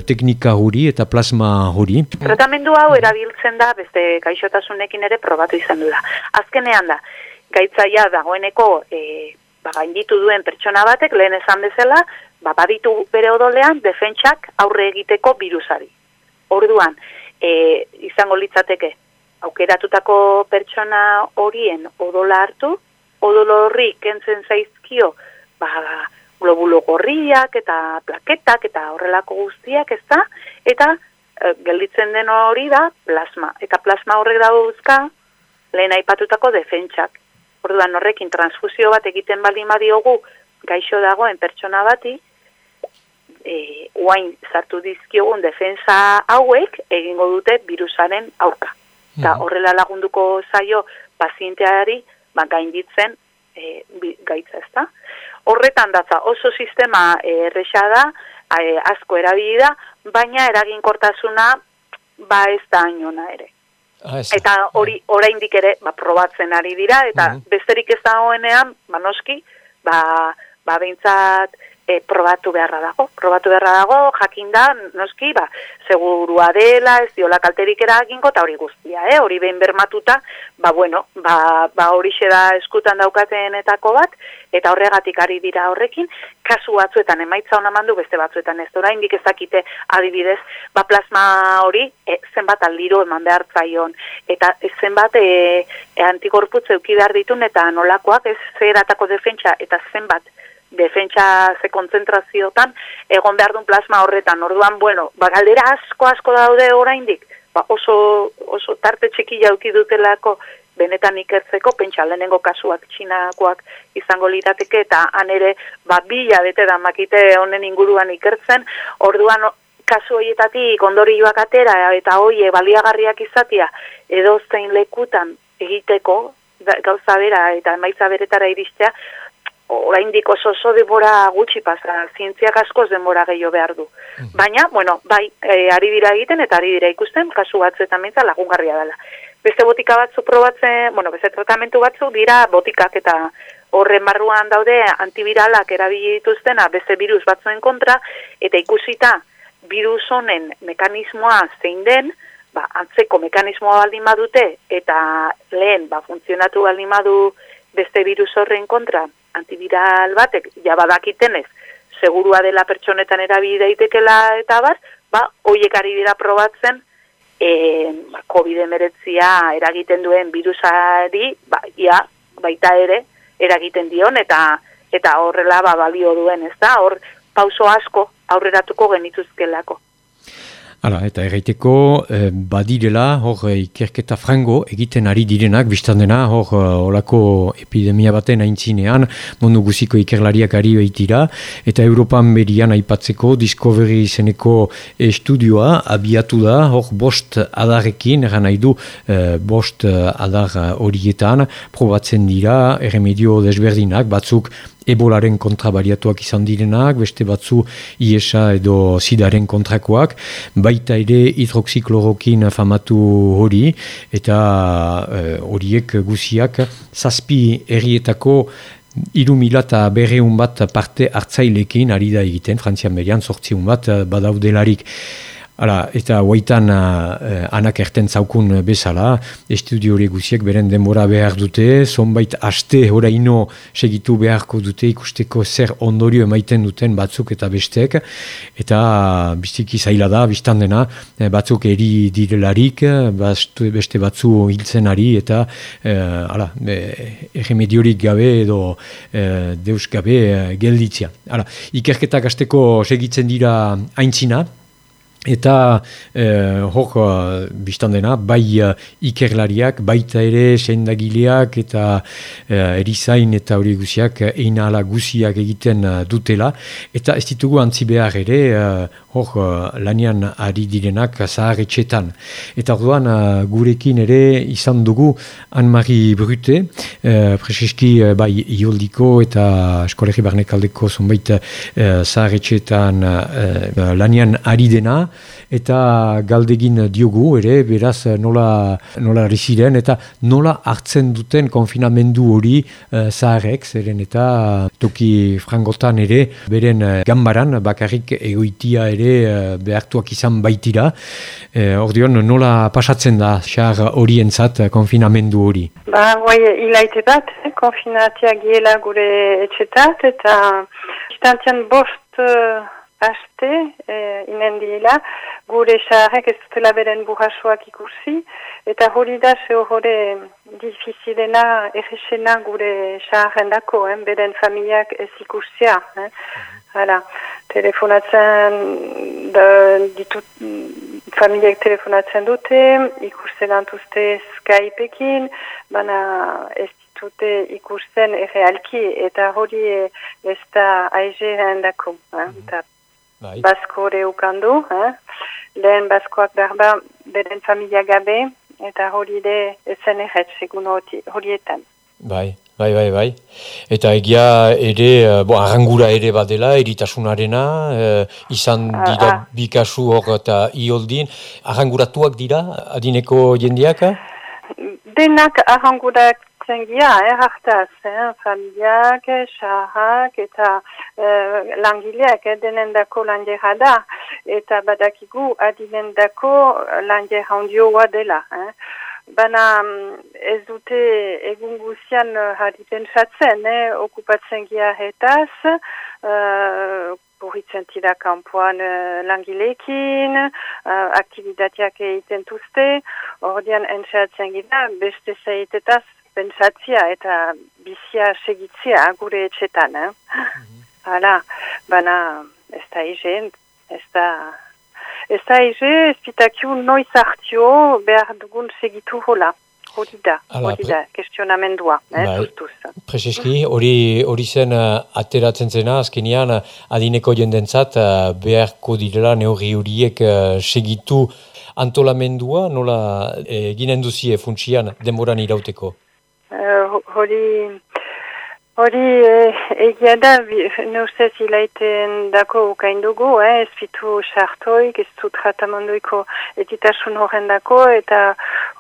teknika hori eta plasma hori? Tratamendu hau erabiltzen da beste gaixotasunekin ere probatu izan du da. Azkenean da, gaitzaia dagoeneko e, ba, gainditu duen pertsona batek lehen esan bezala, ba, baditu bere odolean defentsak aurre egiteko virusari. Orduan, e, izango litzateke, aukeratutako pertsona horien odola hartu, odolo horri kentzen zaizkio, ba, globulo gorriak eta plaketak eta horrelako guztiak ez da, eta e, gelditzen den hori da plasma. Eta plasma horrek dauzka lehen aipatutako defentsak. Orduan horrekin transfusio bat egiten baldin badiogu gaixo dagoen pertsona bati, e, uain sartu dizkiogun defensa hauek egingo dute virusaren aurka. Eta mhm. horrela lagunduko zaio pazienteari ba, gainditzen e, gaitza ezta. Horretan datza. Oso sistema e, erresa da, e, asko erabili da, baina eraginkortasuna ba ez da ainona ere. Ah, eta hori oraindik ere ba, probatzen ari dira, eta uh besterik ez da hoenean, ba noski, ba, ba bintzat, e, probatu beharra dago. Probatu beharra dago, jakin da, noski, ba, segurua dela, ez diola kalterik eraginko, eta hori guztia, eh? hori behin bermatuta, ba, bueno, ba, ba hori da eskutan daukateenetako bat, eta horregatik ari dira horrekin, kasu batzuetan emaitza hona mandu, beste batzuetan ez dora, indik ezakite adibidez, ba, plasma hori, e, zenbat aldiro eman behar zaion, eta zenbat e, e, antikorputze behar ditun, eta nolakoak, ez zeratako defentsa, eta zenbat, defentsa ze kontzentraziotan egon behar duen plasma horretan. Orduan, bueno, ba, galdera asko asko daude oraindik, ba, oso, oso tarte txiki jauki dutelako benetan ikertzeko, pentsa lehenengo kasuak txinakoak izango lirateke, eta han ere, ba, bila bete da makite honen inguruan ikertzen, orduan, kasu horietatik ondorioak atera eta hoie baliagarriak izatia edo zein lekutan egiteko gauza bera eta emaitza beretara iristea, oraindik oso oso denbora gutxi pasa, zientziak askoz denbora gehiago behar du. Mhm. Baina, bueno, bai, e, ari dira egiten eta ari dira ikusten, kasu batzuetan mintza lagungarria dela. Beste botika batzu probatzen, bueno, beste tratamentu batzu dira botikak eta horren barruan daude antiviralak erabili dituztena beste virus batzuen kontra eta ikusita virus honen mekanismoa zein den, ba, antzeko mekanismoa baldin badute eta lehen ba, funtzionatu baldin badu beste virus horren kontra antiviral batek ja badakitenez segurua dela pertsonetan erabili daitekela eta bar, ba, hoiek ari dira probatzen e, ba, COVID-19 eragiten duen virusari, ba, ia, baita ere, eragiten dion eta eta horrela ba balio duen, ezta? Hor pauso asko aurreratuko genituzkelako. Hala, eta erraiteko eh, badirela, hor eh, ikerketa frango egiten ari direnak, biztan dena, hor eh, olako epidemia baten aintzinean, mundu guziko ikerlariak ari behitira, eta Europan berian aipatzeko Discovery izeneko estudioa abiatu da, hor bost adarrekin, eran nahi du eh, bost adar horietan, probatzen dira, erremedio desberdinak, batzuk ebolaren kontra bariatuak izan direnak, beste batzu IESA edo SIDaren kontrakoak, baita ere hidroxiklorokin famatu hori, eta eh, horiek guziak zazpi errietako Iru mila eta berreun bat parte hartzailekin ari da egiten, Frantzian berian, sortziun bat badaudelarik. Hala, eta guaitan uh, anak erten zaukun bezala, estudio hori guziek beren denbora behar dute, zonbait aste horaino segitu beharko dute ikusteko zer ondorio emaiten duten batzuk eta bestek, eta biztiki zaila da, biztan dena, eh, batzuk eri direlarik, beste batzu hiltzen ari, eta uh, hala, erremediorik gabe edo uh, deus gabe uh, gelditzia. Hala, ikerketak asteko segitzen dira aintzina, Eta eh, hor, biztan dena, bai uh, ikerlariak, baita ere, seindagileak eta uh, erizain eta hori guziak, eina ala guziak egiten dutela. Eta ez ditugu antzi behar ere, hor, uh, lanian ari direnak zaharretxetan. Eta orduan, gurekin ere izan dugu Anne-Marie Brute, uh, preseski bai ioldiko eta eskolegi barnekaldeko zonbait uh, zaharretxetan uh, lanian ari dena, eta galdegin diogu ere, beraz nola, nola riziren, eta nola hartzen duten konfinamendu hori uh, zaharek, zeren eta toki frangotan ere, beren uh, gambaran, bakarrik egoitia ere uh, behartuak izan baitira. Uh, nola pasatzen da, xar horientzat konfinamendu hori? Ba, guai, ilaite bat, konfinatia giela gure etxetat, eta istantian bost aste, e, inen diela, gure xarrek ez dutela beren burrasoak ikusi, eta hori da ze hori difizilena, errexena gure xarren dako, eh, beren familiak ez ikusia. Eh. Hala, telefonatzen, da, ditut, familiak telefonatzen dute, ikusten antuzte Skypeekin, baina ez ditute ikusten errealki, eta hori ez da aizeren dako. Eh, mhm. Bai. Basko hori ukandu, eh? lehen baskoak berba beren familia gabe, eta hori de ezen erret, segun horietan. Bai, bai, bai, bai. Eta egia ere, eh, bo, arrangura ere badela, eritasunarena, eh, izan ah, dira ah, bikasu hor eta ioldin. Arranguratuak dira, adineko jendiak? Denak arrangurak zengia, eh, hartaz, eh, familiak, xarrak eta eh, langileak eh, denendako lanjera da, eta badakigu adinendako lanjera ondioa dela. Eh. Bana mm, ez dute egun guzian hari pentsatzen, eh, okupatzen gia hetaz, uh, Burritzen tira kampuan uh, langilekin, uh, aktivitateak egiten tuzte, ordean entxeatzen gira, beste zeitetaz pentsatzia eta bizia segitzia gure etxetan. Eh? Mm Hala, bana ez da izen, ez da... Ez da ize, ez ditakiu noiz hartio behar dugun segitu hola. Hori da, hori da, kestionamendua, eh, bai. Prezeski, hori, hori zen uh, ateratzen zena, azkenian uh, adineko jendentzat uh, beharko direla neurri horiek uh, segitu antolamendua, nola eginen duzie funtsian denboran irauteko? Uh, hori Hori eh, egia da, ne ustez hilaiten dako ukain dugu, eh, ez fitu sartoik, ez du tratamandoiko etitasun horren dako, eta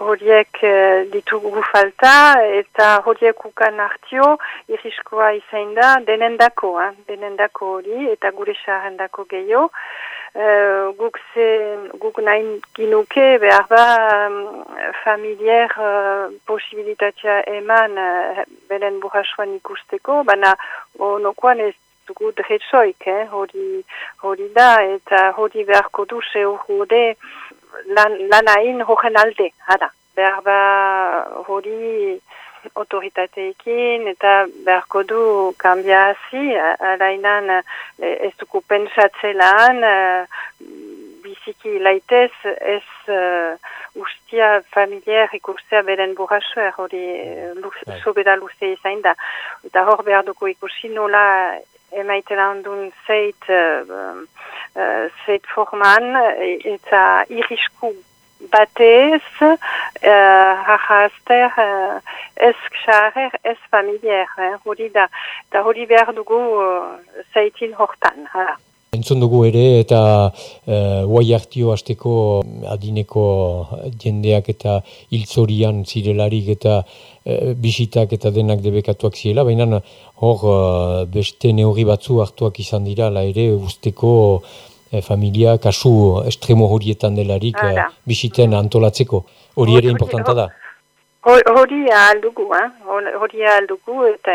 horiek eh, ditugu falta, eta horiek ukan hartio, irriskoa izain da, denen dako, eh, denen dako hori, eta gure sarren dako gehiago. Uh, guk ze, guk nahi ginuke behar ba um, familier uh, posibilitatea eman uh, beren burrasuan ikusteko, baina onokoan ez dugu dretsoik, eh? hori, hori da, eta hori beharko du ze hori lan, lan hain horren alde, hara. Behar ba hori autoritateekin eta beharko du kanbia hazi, alainan e, ez dugu pensatzelaan, e, biziki laitez ez uh, ustia familiar ikustea beren burrasua, hori bai. sobera luze izain da. Eta hor behar dugu ikusi nola emaitela handun zeit, uh, uh, zeit forman eta irisku batez, uh, hajazter, uh, ez xarrer, ez familiar, eh, hori da. Eta hori behar dugu uh, zaitin hortan, hala. Entzun dugu ere eta guai hartio hasteko adineko jendeak eta hiltzorian zirelarik eta uh, bisitak eta denak debekatuak zirela, baina hor beste neurri batzu hartuak izan dira, la ere usteko e, familia kasu estremo horietan delarik e, bisiten antolatzeko. Hori ere importanta da. Hori aldugu, eh? hori aldugu eta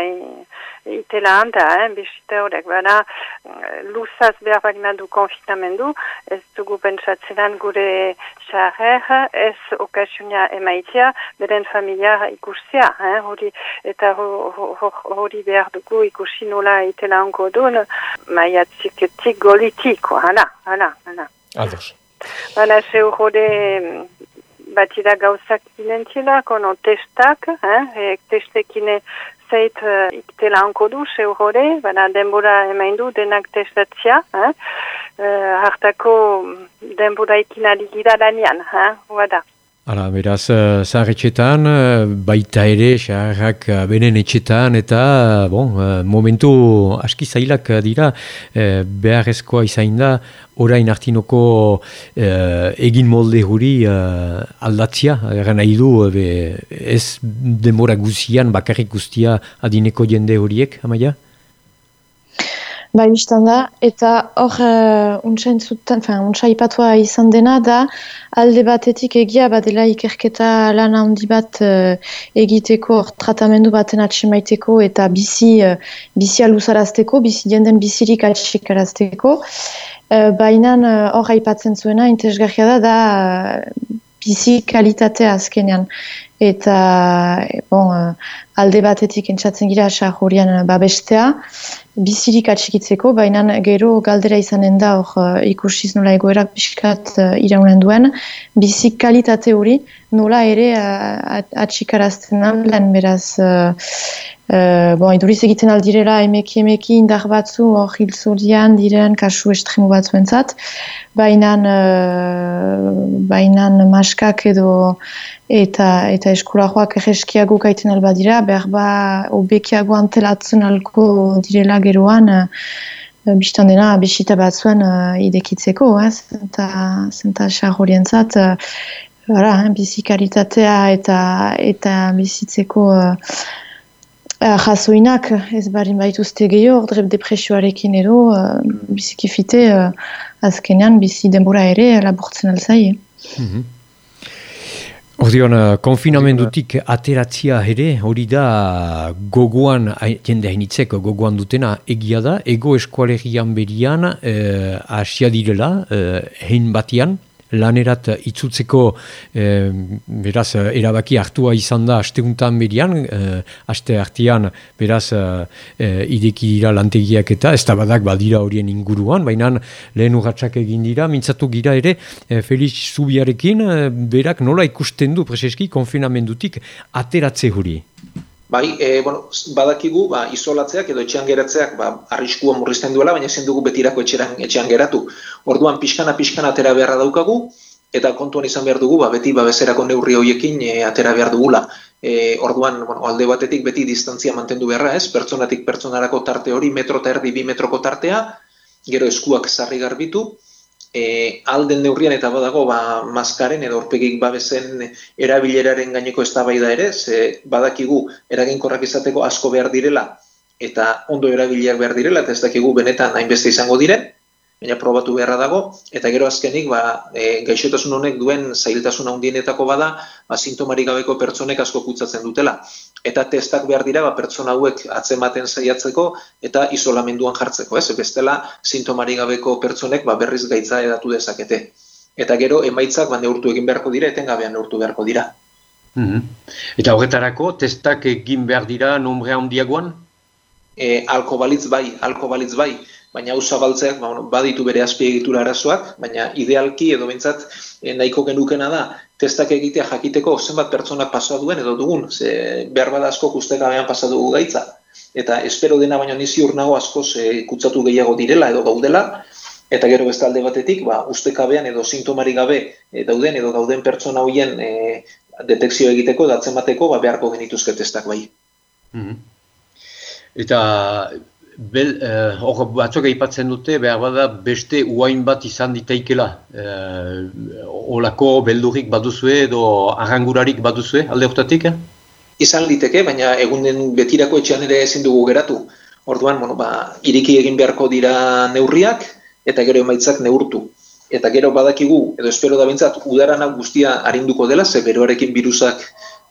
itela handa, eh? bisita horrek. Bada, luzaz behar bagina du konfinamendu, ez dugu pentsatzenan gure xarrer, ez okasionia emaitia, beren familia ikustia. Eh? Hori, eta hori behar dugu ikusi nola itela hanko duen, maiatzik golitik, hala, hala, hala. Ados. Bada, zeu jode batida gauzak dinentzila, kono testak, eh? e, testekine zeit uh, iktela hanko du, seurore, baina denbora emain du denak testatzia, eh? uh, hartako denbora ikin gira lanian, eh? Uada. Hala, beraz, uh, zaharretxetan, uh, baita ere, zaharrak uh, benen etxetan, eta, bon, momentu aski zailak dira, uh, beharrezkoa izain da, orain hartinoko uh, egin molde huri uh, aldatzia, gara nahi du, ez demora guzian, bakarrik guztia adineko jende horiek, amaia? Bai, biztan da, eta hor uh, untsain zuten, untsa ipatua izan dena da, alde batetik egia badela ikerketa lan handi bat uh, egiteko, tratamendu baten atxemaiteko eta bizi, uh, bizi aluzarazteko, bizi jenden bizirik atxikarazteko. Uh, Baina hor uh, aipatzen zuena, interesgarria da, da bizi kalitatea azkenean. Eta bon, alde batetik entzatzen gira horian babestea, bizirik atxikitzeko, baina gero galdera izanen da hor uh, ikusiz nola egoerak pixkat uh, iraunen duen, bizik kalitate hori nola ere uh, atxikarazten lan beraz uh, uh, bon, iduriz egiten aldirela emeki emeki indar batzu hor hilzolian diren kasu estremo batzu entzat, baina uh, maskak edo eta eta eskolajoak erreskiago gaiten alba dira, behar ba obekiago antelatzen alko direla geroan, uh, biztan dena bisita bat uh, idekitzeko, ez? Eta zenta horien zat, uh, eh, bizikaritatea eta, eta bizitzeko uh, jasoinak ez barin baituzte gehiago, dreb depresioarekin edo, uh, bizikifite uh, azkenean bizi denbora ere laburtzen alzai. Mm Ordeon, uh, konfinamendutik ateratzia ere, hori da gogoan, jende hainitzeko gogoan dutena egia da, ego eskualerian berian eh, asia direla, eh, hein batian, lanerat itzutzeko e, beraz erabaki hartua izan da asteuntan berian, e, aste hartian beraz e, ideki dira lantegiak eta ez badak badira horien inguruan, baina lehen urratxak egin dira, mintzatu gira ere e, Felix Zubiarekin berak nola ikusten du preseski konfinamendutik ateratze hori. Bai, e, bueno, badakigu, ba, isolatzeak edo etxean geratzeak ba, arriskua murrizten duela, baina ezin dugu betirako etxean, etxean geratu. Orduan pixkana pixkana atera beharra daukagu, eta kontuan izan behar dugu, ba, beti ba, bezerako neurri horiekin e, atera behar dugula. e, orduan bueno, alde batetik beti distantzia mantendu beharra ez, pertsonatik pertsonarako tarte hori metro eta erdi bi metroko tartea, gero eskuak sarri garbitu, e, alden neurrian eta badago ba, maskaren edo orpegik babezen erabileraren gaineko eztabaida ere, ze badakigu eraginkorrak izateko asko behar direla eta ondo erabiliak behar direla, eta ez dakigu benetan hainbeste izango diren, baina probatu beharra dago, eta gero azkenik, ba, e, gaixotasun honek duen zailtasun handienetako bada, ba, sintomari gabeko pertsonek asko kutsatzen dutela. Eta testak behar dira, ba, pertsona hauek atzematen saiatzeko eta isolamenduan jartzeko, ez? Bestela, sintomari gabeko pertsonek ba, berriz gaitza edatu dezakete. Eta gero, emaitzak ba, neurtu egin beharko dira, etengabean neurtu beharko dira. Mm Eta horretarako, testak egin behar dira nombre handiagoan? E, alko balitz bai, alko balitz bai baina hau zabaltzeak ba, baditu bere azpiegitura arazoak, baina idealki edo bintzat e, nahiko genukena da, testak egitea jakiteko zenbat pertsonak pasa duen edo dugun, ze behar bada asko pasa dugu gaitza. Eta espero dena baina nizi urnago asko ze kutsatu gehiago direla edo gaudela, eta gero beste alde batetik, ba, ustekabean edo sintomari gabe e, dauden edo gauden pertsona hoien e, detekzio egiteko, datzen bateko, ba, beharko genituzke testak bai. Mm Eta Bel, eh, hor batzuk aipatzen dute, behar bada beste uain bat izan ditaikela. Eh, olako beldurik baduzue edo arrangurarik baduzue, alde horretatik? Eh? Izan liteke, baina egun den betirako etxean ere ezin dugu geratu. Orduan, bueno, ba, iriki egin beharko dira neurriak eta gero emaitzak neurtu. Eta gero badakigu, edo espero da bintzat, udarana guztia harinduko dela, ze beroarekin virusak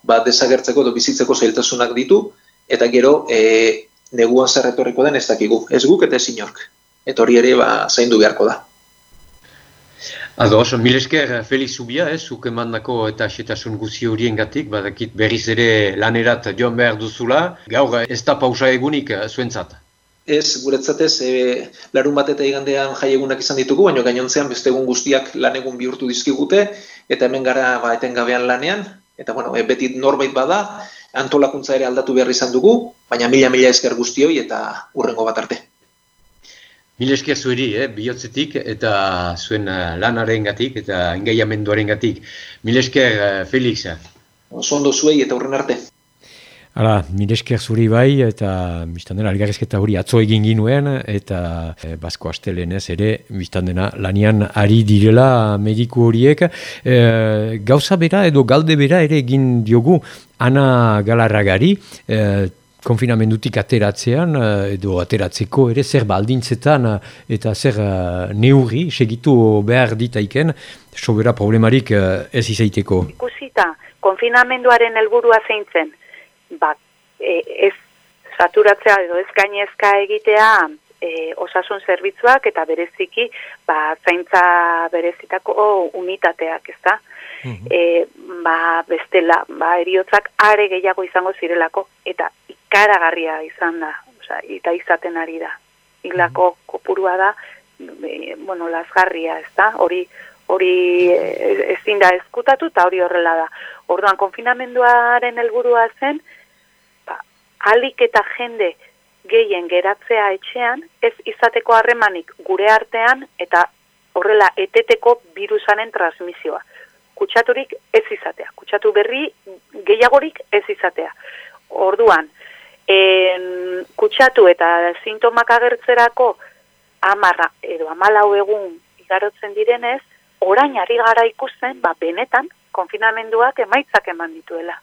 ba, desagertzeko edo bizitzeko zailtasunak ditu, eta gero e, neguan zer etorriko den ez dakigu, ez guk eta ez inork. Eta hori ere ba, zaindu beharko da. Ado, oso, mil esker, Felix Zubia, ez, zuk emandako eta xetasun guzi horien gatik, badakit berriz ere lanerat joan behar duzula, gaur ez da pausa egunik eh, zuentzat. Ez, guretzat ez, e, larun bat eta igandean jai egunak izan ditugu, baina gainontzean beste egun guztiak lan egun bihurtu dizkigute, eta hemen gara ba, etengabean lanean, eta bueno, e, beti norbait bada, antolakuntza ere aldatu behar izan dugu, baina mila-mila esker guztioi eta urrengo bat arte. Mila esker zueri, eh, bihotzetik eta zuen uh, lanaren gatik eta engaiamenduaren gatik. Mila esker, uh, Felix. Zondo zuei eta urren arte. Hala, miresker zuri bai, eta biztan dena, algarrezketa hori atzo egin ginuen, eta e, Basko Astelenez ere, biztan dena, lanian ari direla mediku horiek. E, gauza bera edo galde bera ere egin diogu, ana galarragari, e, konfinamendutik ateratzean, edo ateratzeko ere, zer baldintzetan eta zer neurri, segitu behar ditaiken, sobera problemarik ez izaiteko. Ikusita, konfinamenduaren helburua zeintzen, ba, e, ez saturatzea edo ez gainezka egitea e, osasun zerbitzuak eta bereziki ba, zaintza berezitako unitateak, ez da? Mhm. E, ba, bestela, ba, eriotzak are gehiago izango zirelako eta ikaragarria izan da, oza, eta izaten ari da. Hilako mhm. kopurua da, e, bueno, lasgarria, ez da? Hori, hori e, ezin da eskutatu eta hori horrela da. Orduan, konfinamenduaren helburua zen, alik eta jende gehien geratzea etxean, ez izateko harremanik gure artean eta horrela eteteko virusaren transmisioa. Kutsaturik ez izatea, kutsatu berri gehiagorik ez izatea. Orduan, en, kutsatu eta sintomak agertzerako amarra edo amalau egun igarotzen direnez, orain ari gara ikusten, ba, benetan, konfinamenduak emaitzak eman dituela.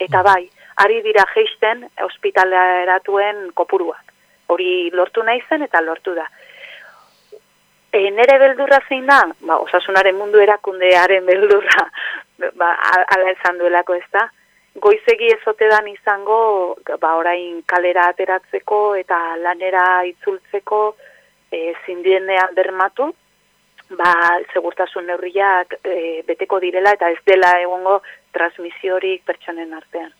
Eta bai, ari dira geisten eratuen kopuruak. Hori lortu nahi zen eta lortu da. E, nere beldurra zein da, ba, osasunaren mundu erakundearen beldurra, ba, ala esan duelako ez da, goizegi ezote dan izango, ba, orain kalera ateratzeko eta lanera itzultzeko e, zindienean bermatu, ba, segurtasun neurriak e, beteko direla eta ez dela egongo transmisiorik pertsonen artean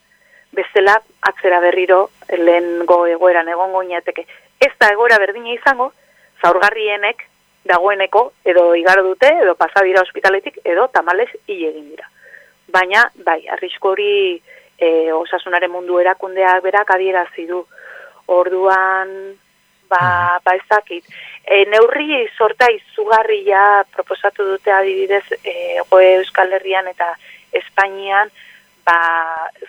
bestela atzera berriro lehengo egoeran egongo inateke. Ez da egoera berdina izango, zaurgarrienek dagoeneko edo igaro dute edo pasabira ospitaletik edo tamales hile egin dira. Baina, bai, arrisko hori e, osasunaren mundu erakundeak berak adierazi du. Orduan, ba, mm. ba ezakit. E, neurri sorta izugarria proposatu dute adibidez e, goe Euskal Herrian eta Espainian, ba,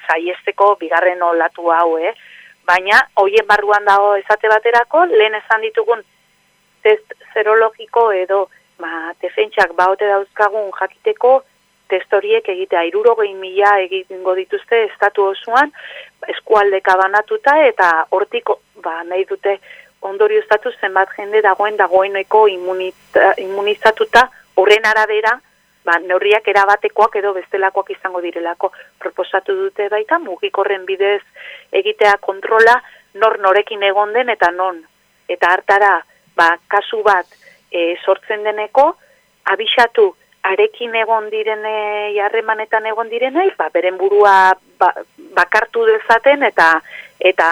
zaiesteko bigarren olatu hau, eh? Baina, hoien barruan dago esate baterako, lehen esan ditugun test zerologiko edo ba, defentsak baote dauzkagun jakiteko test horiek egitea irurogei mila egingo dituzte estatu osoan eskualdeka banatuta eta hortik ba, nahi dute ondorio estatu zenbat jende dagoen dagoeneko immunizatuta horren arabera ba, neurriak erabatekoak edo bestelakoak izango direlako proposatu dute baita mugikorren bidez egitea kontrola nor norekin egon den eta non eta hartara ba, kasu bat e, sortzen deneko, abisatu arekin egon direne, jarremanetan egon direnei, ba, beren burua ba, bakartu dezaten eta eta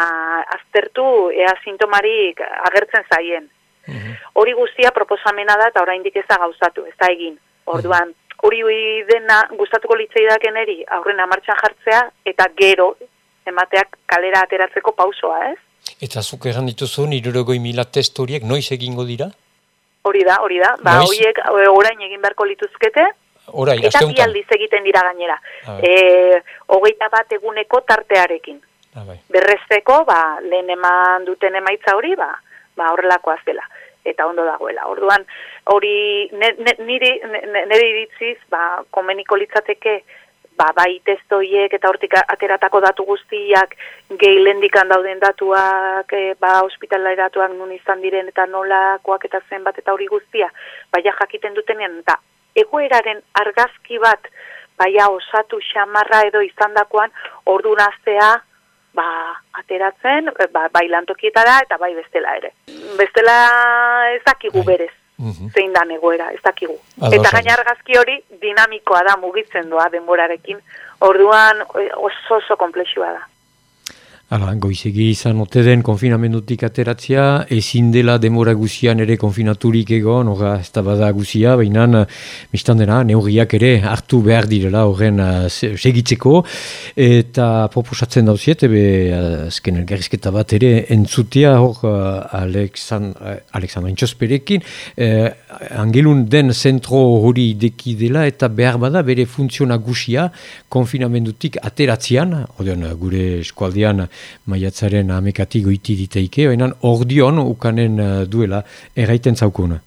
aztertu ea sintomarik agertzen zaien. Mhm. Hori guztia proposamena da eta oraindik ez da gauzatu, ez da egin. Orduan, hori dena gustatuko litzaidaken eri aurrena martxan jartzea eta gero emateak kalera ateratzeko pausoa, ez? Eta zuk egan dituzu, nirurogoi mila test horiek noiz egingo dira? Hori da, hori da. Ba, horiek e, orain egin beharko lituzkete. Orai, eta bi aldiz egiten dira gainera. E, hogeita bat eguneko tartearekin. Bai. Berrezteko, ba, lehen eman duten emaitza hori, ba, ba horrelako azela. Eta ondo dagoela. Orduan, hori nire, nire iritziz, ba, komeniko litzateke, ba, bai testoiek eta hortik ateratako datu guztiak gehi lendikan dauden datuak e, ba, hospitaleratuak nun izan diren eta nolakoak eta zenbat eta hori guztia baia jakiten dutenean eta egoeraren argazki bat baia osatu xamarra edo izandakoan ordu naztea ba, ateratzen ba, bai lantokietara eta bai bestela ere bestela ezakigu bai. berez -hmm. zein da egoera, ez dakigu. Eta gaina argazki hori dinamikoa da mugitzen doa denborarekin, orduan oso oso komplexua da. Hala, goizegi izan ote den konfinamendutik ateratzea, ezin dela demora guzian ere konfinaturik egon, horra ez da bada guzia, baina mistan dena, neurriak ere hartu behar direla horren uh, segitzeko, eta proposatzen dauziet, ebe azken elgarrizketa bat ere entzutea hor uh, Alexand uh, Alexandra angelun den zentro hori deki dela, eta behar bada bere funtziona guzia konfinamendutik ateratzean, odean gure eskualdean maiatzaren amekatik goiti diteike, baina ordion ukanen uh, duela erraiten zaukuna.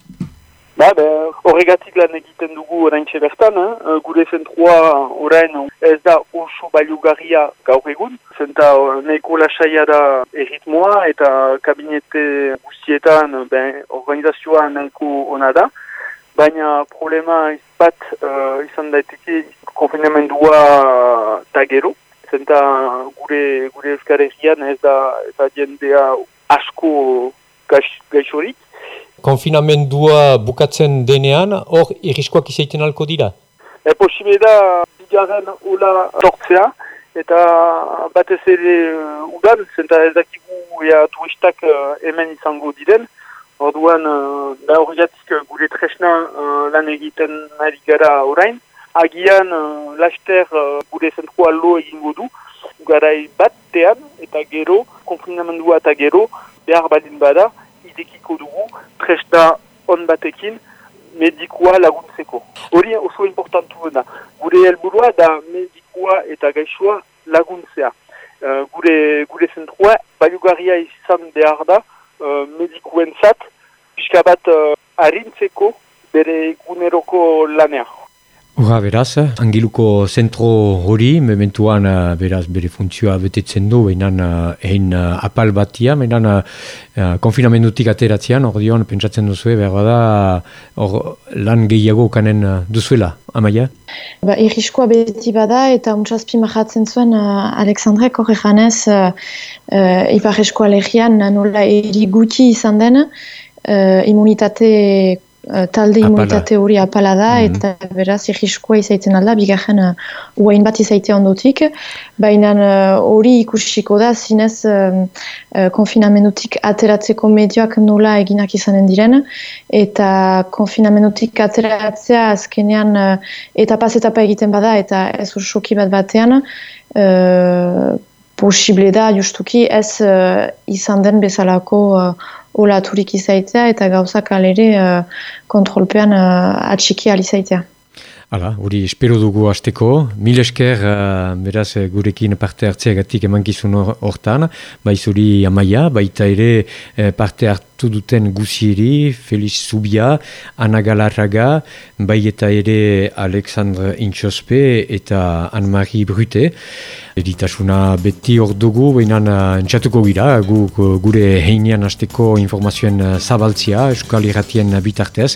Ba, be, horregatik lan egiten dugu orain bertan, eh? gure zentrua orain ez da oso bailugarria gaur egun, zenta neko lasaia da erritmoa eta kabinete guztietan ben, organizazioa nahiko ona da, baina problema bat uh, izan daiteke konfinamendua tagero, zenta gure gure euskaregian ez da eta jendea asko gaixorik. Konfinamendua bukatzen denean, hor irriskoak izaiten alko dira? E posible da bigarren ula sortzea, eta batez ere uh, udan, zenta ez dakigu ea turistak uh, hemen izango diren, orduan uh, da horregatik gure tresna uh, lan egiten ari gara orain, agian uh, laster uh, gure zentrua lo egingo du, garai batean eta gero, konfinamendua eta gero, behar badin bada, idekiko dugu, tresna on batekin, medikua laguntzeko. Hori oso importantu da. Gure helburua da medikua eta gaixua laguntzea. Uh, gure, gure zentrua, baiugarria izan behar da, uh, medikuen zat, pixka bat uh, harintzeko bere guneroko lanea. Hora, beraz, angiluko zentro hori, mementuan, eh, beraz, bere funtzioa betetzen du, behinan, egin uh, apal batia, behinan, konfinamendutik ateratzean, hor dion, pentsatzen duzu, behar bada, hor, lan gehiago kanen duzuela, amaia? Ba, irriskoa beti bada, eta untsazpi mahatzen zuen, uh, Alexandre, korre janez, uh, uh, ipar eskoalegian, nola eriguti izan den, uh, immunitate Eh, talde imunitate hori apala da, mm eta beraz, irriskoa izaiten alda, bigarren uh, uain bat izaite ondotik, baina eh, hori uh, ikusiko da, zinez uh, uh, konfinamenutik ateratzeko medioak nola eginak izanen diren, eta konfinamenutik ateratzea azkenean uh, etapaz etapa egiten bada, eta ez ursoki bat batean, uh, posible da, justuki, ez uh, izan den bezalako olaturik izaitea eta gauzak alere uh, kontrolpean uh, atxiki alizaitea. Hala, hori espero dugu hasteko. Mil esker, uh, beraz, gurekin parte hartzeagatik emankizun hortan, bai zuri amaia, baita ere eh, parte hartu duten guzieri, Feliz Zubia, Ana Galarraga, bai eta ere Alexandre Intxospe eta Anne-Marie Brute. Editasuna beti hor dugu, behinan entxatuko gira, gu, gure heinean hasteko informazioen zabaltzia, eskal irratien bitartez.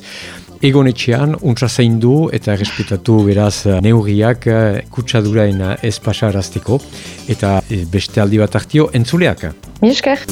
Egonetxean, untsa zein du eta respetatu beraz neurriak eh, kutsadurain ez pasarazteko eta eh, beste aldi bat hartio entzuleak. Miesker!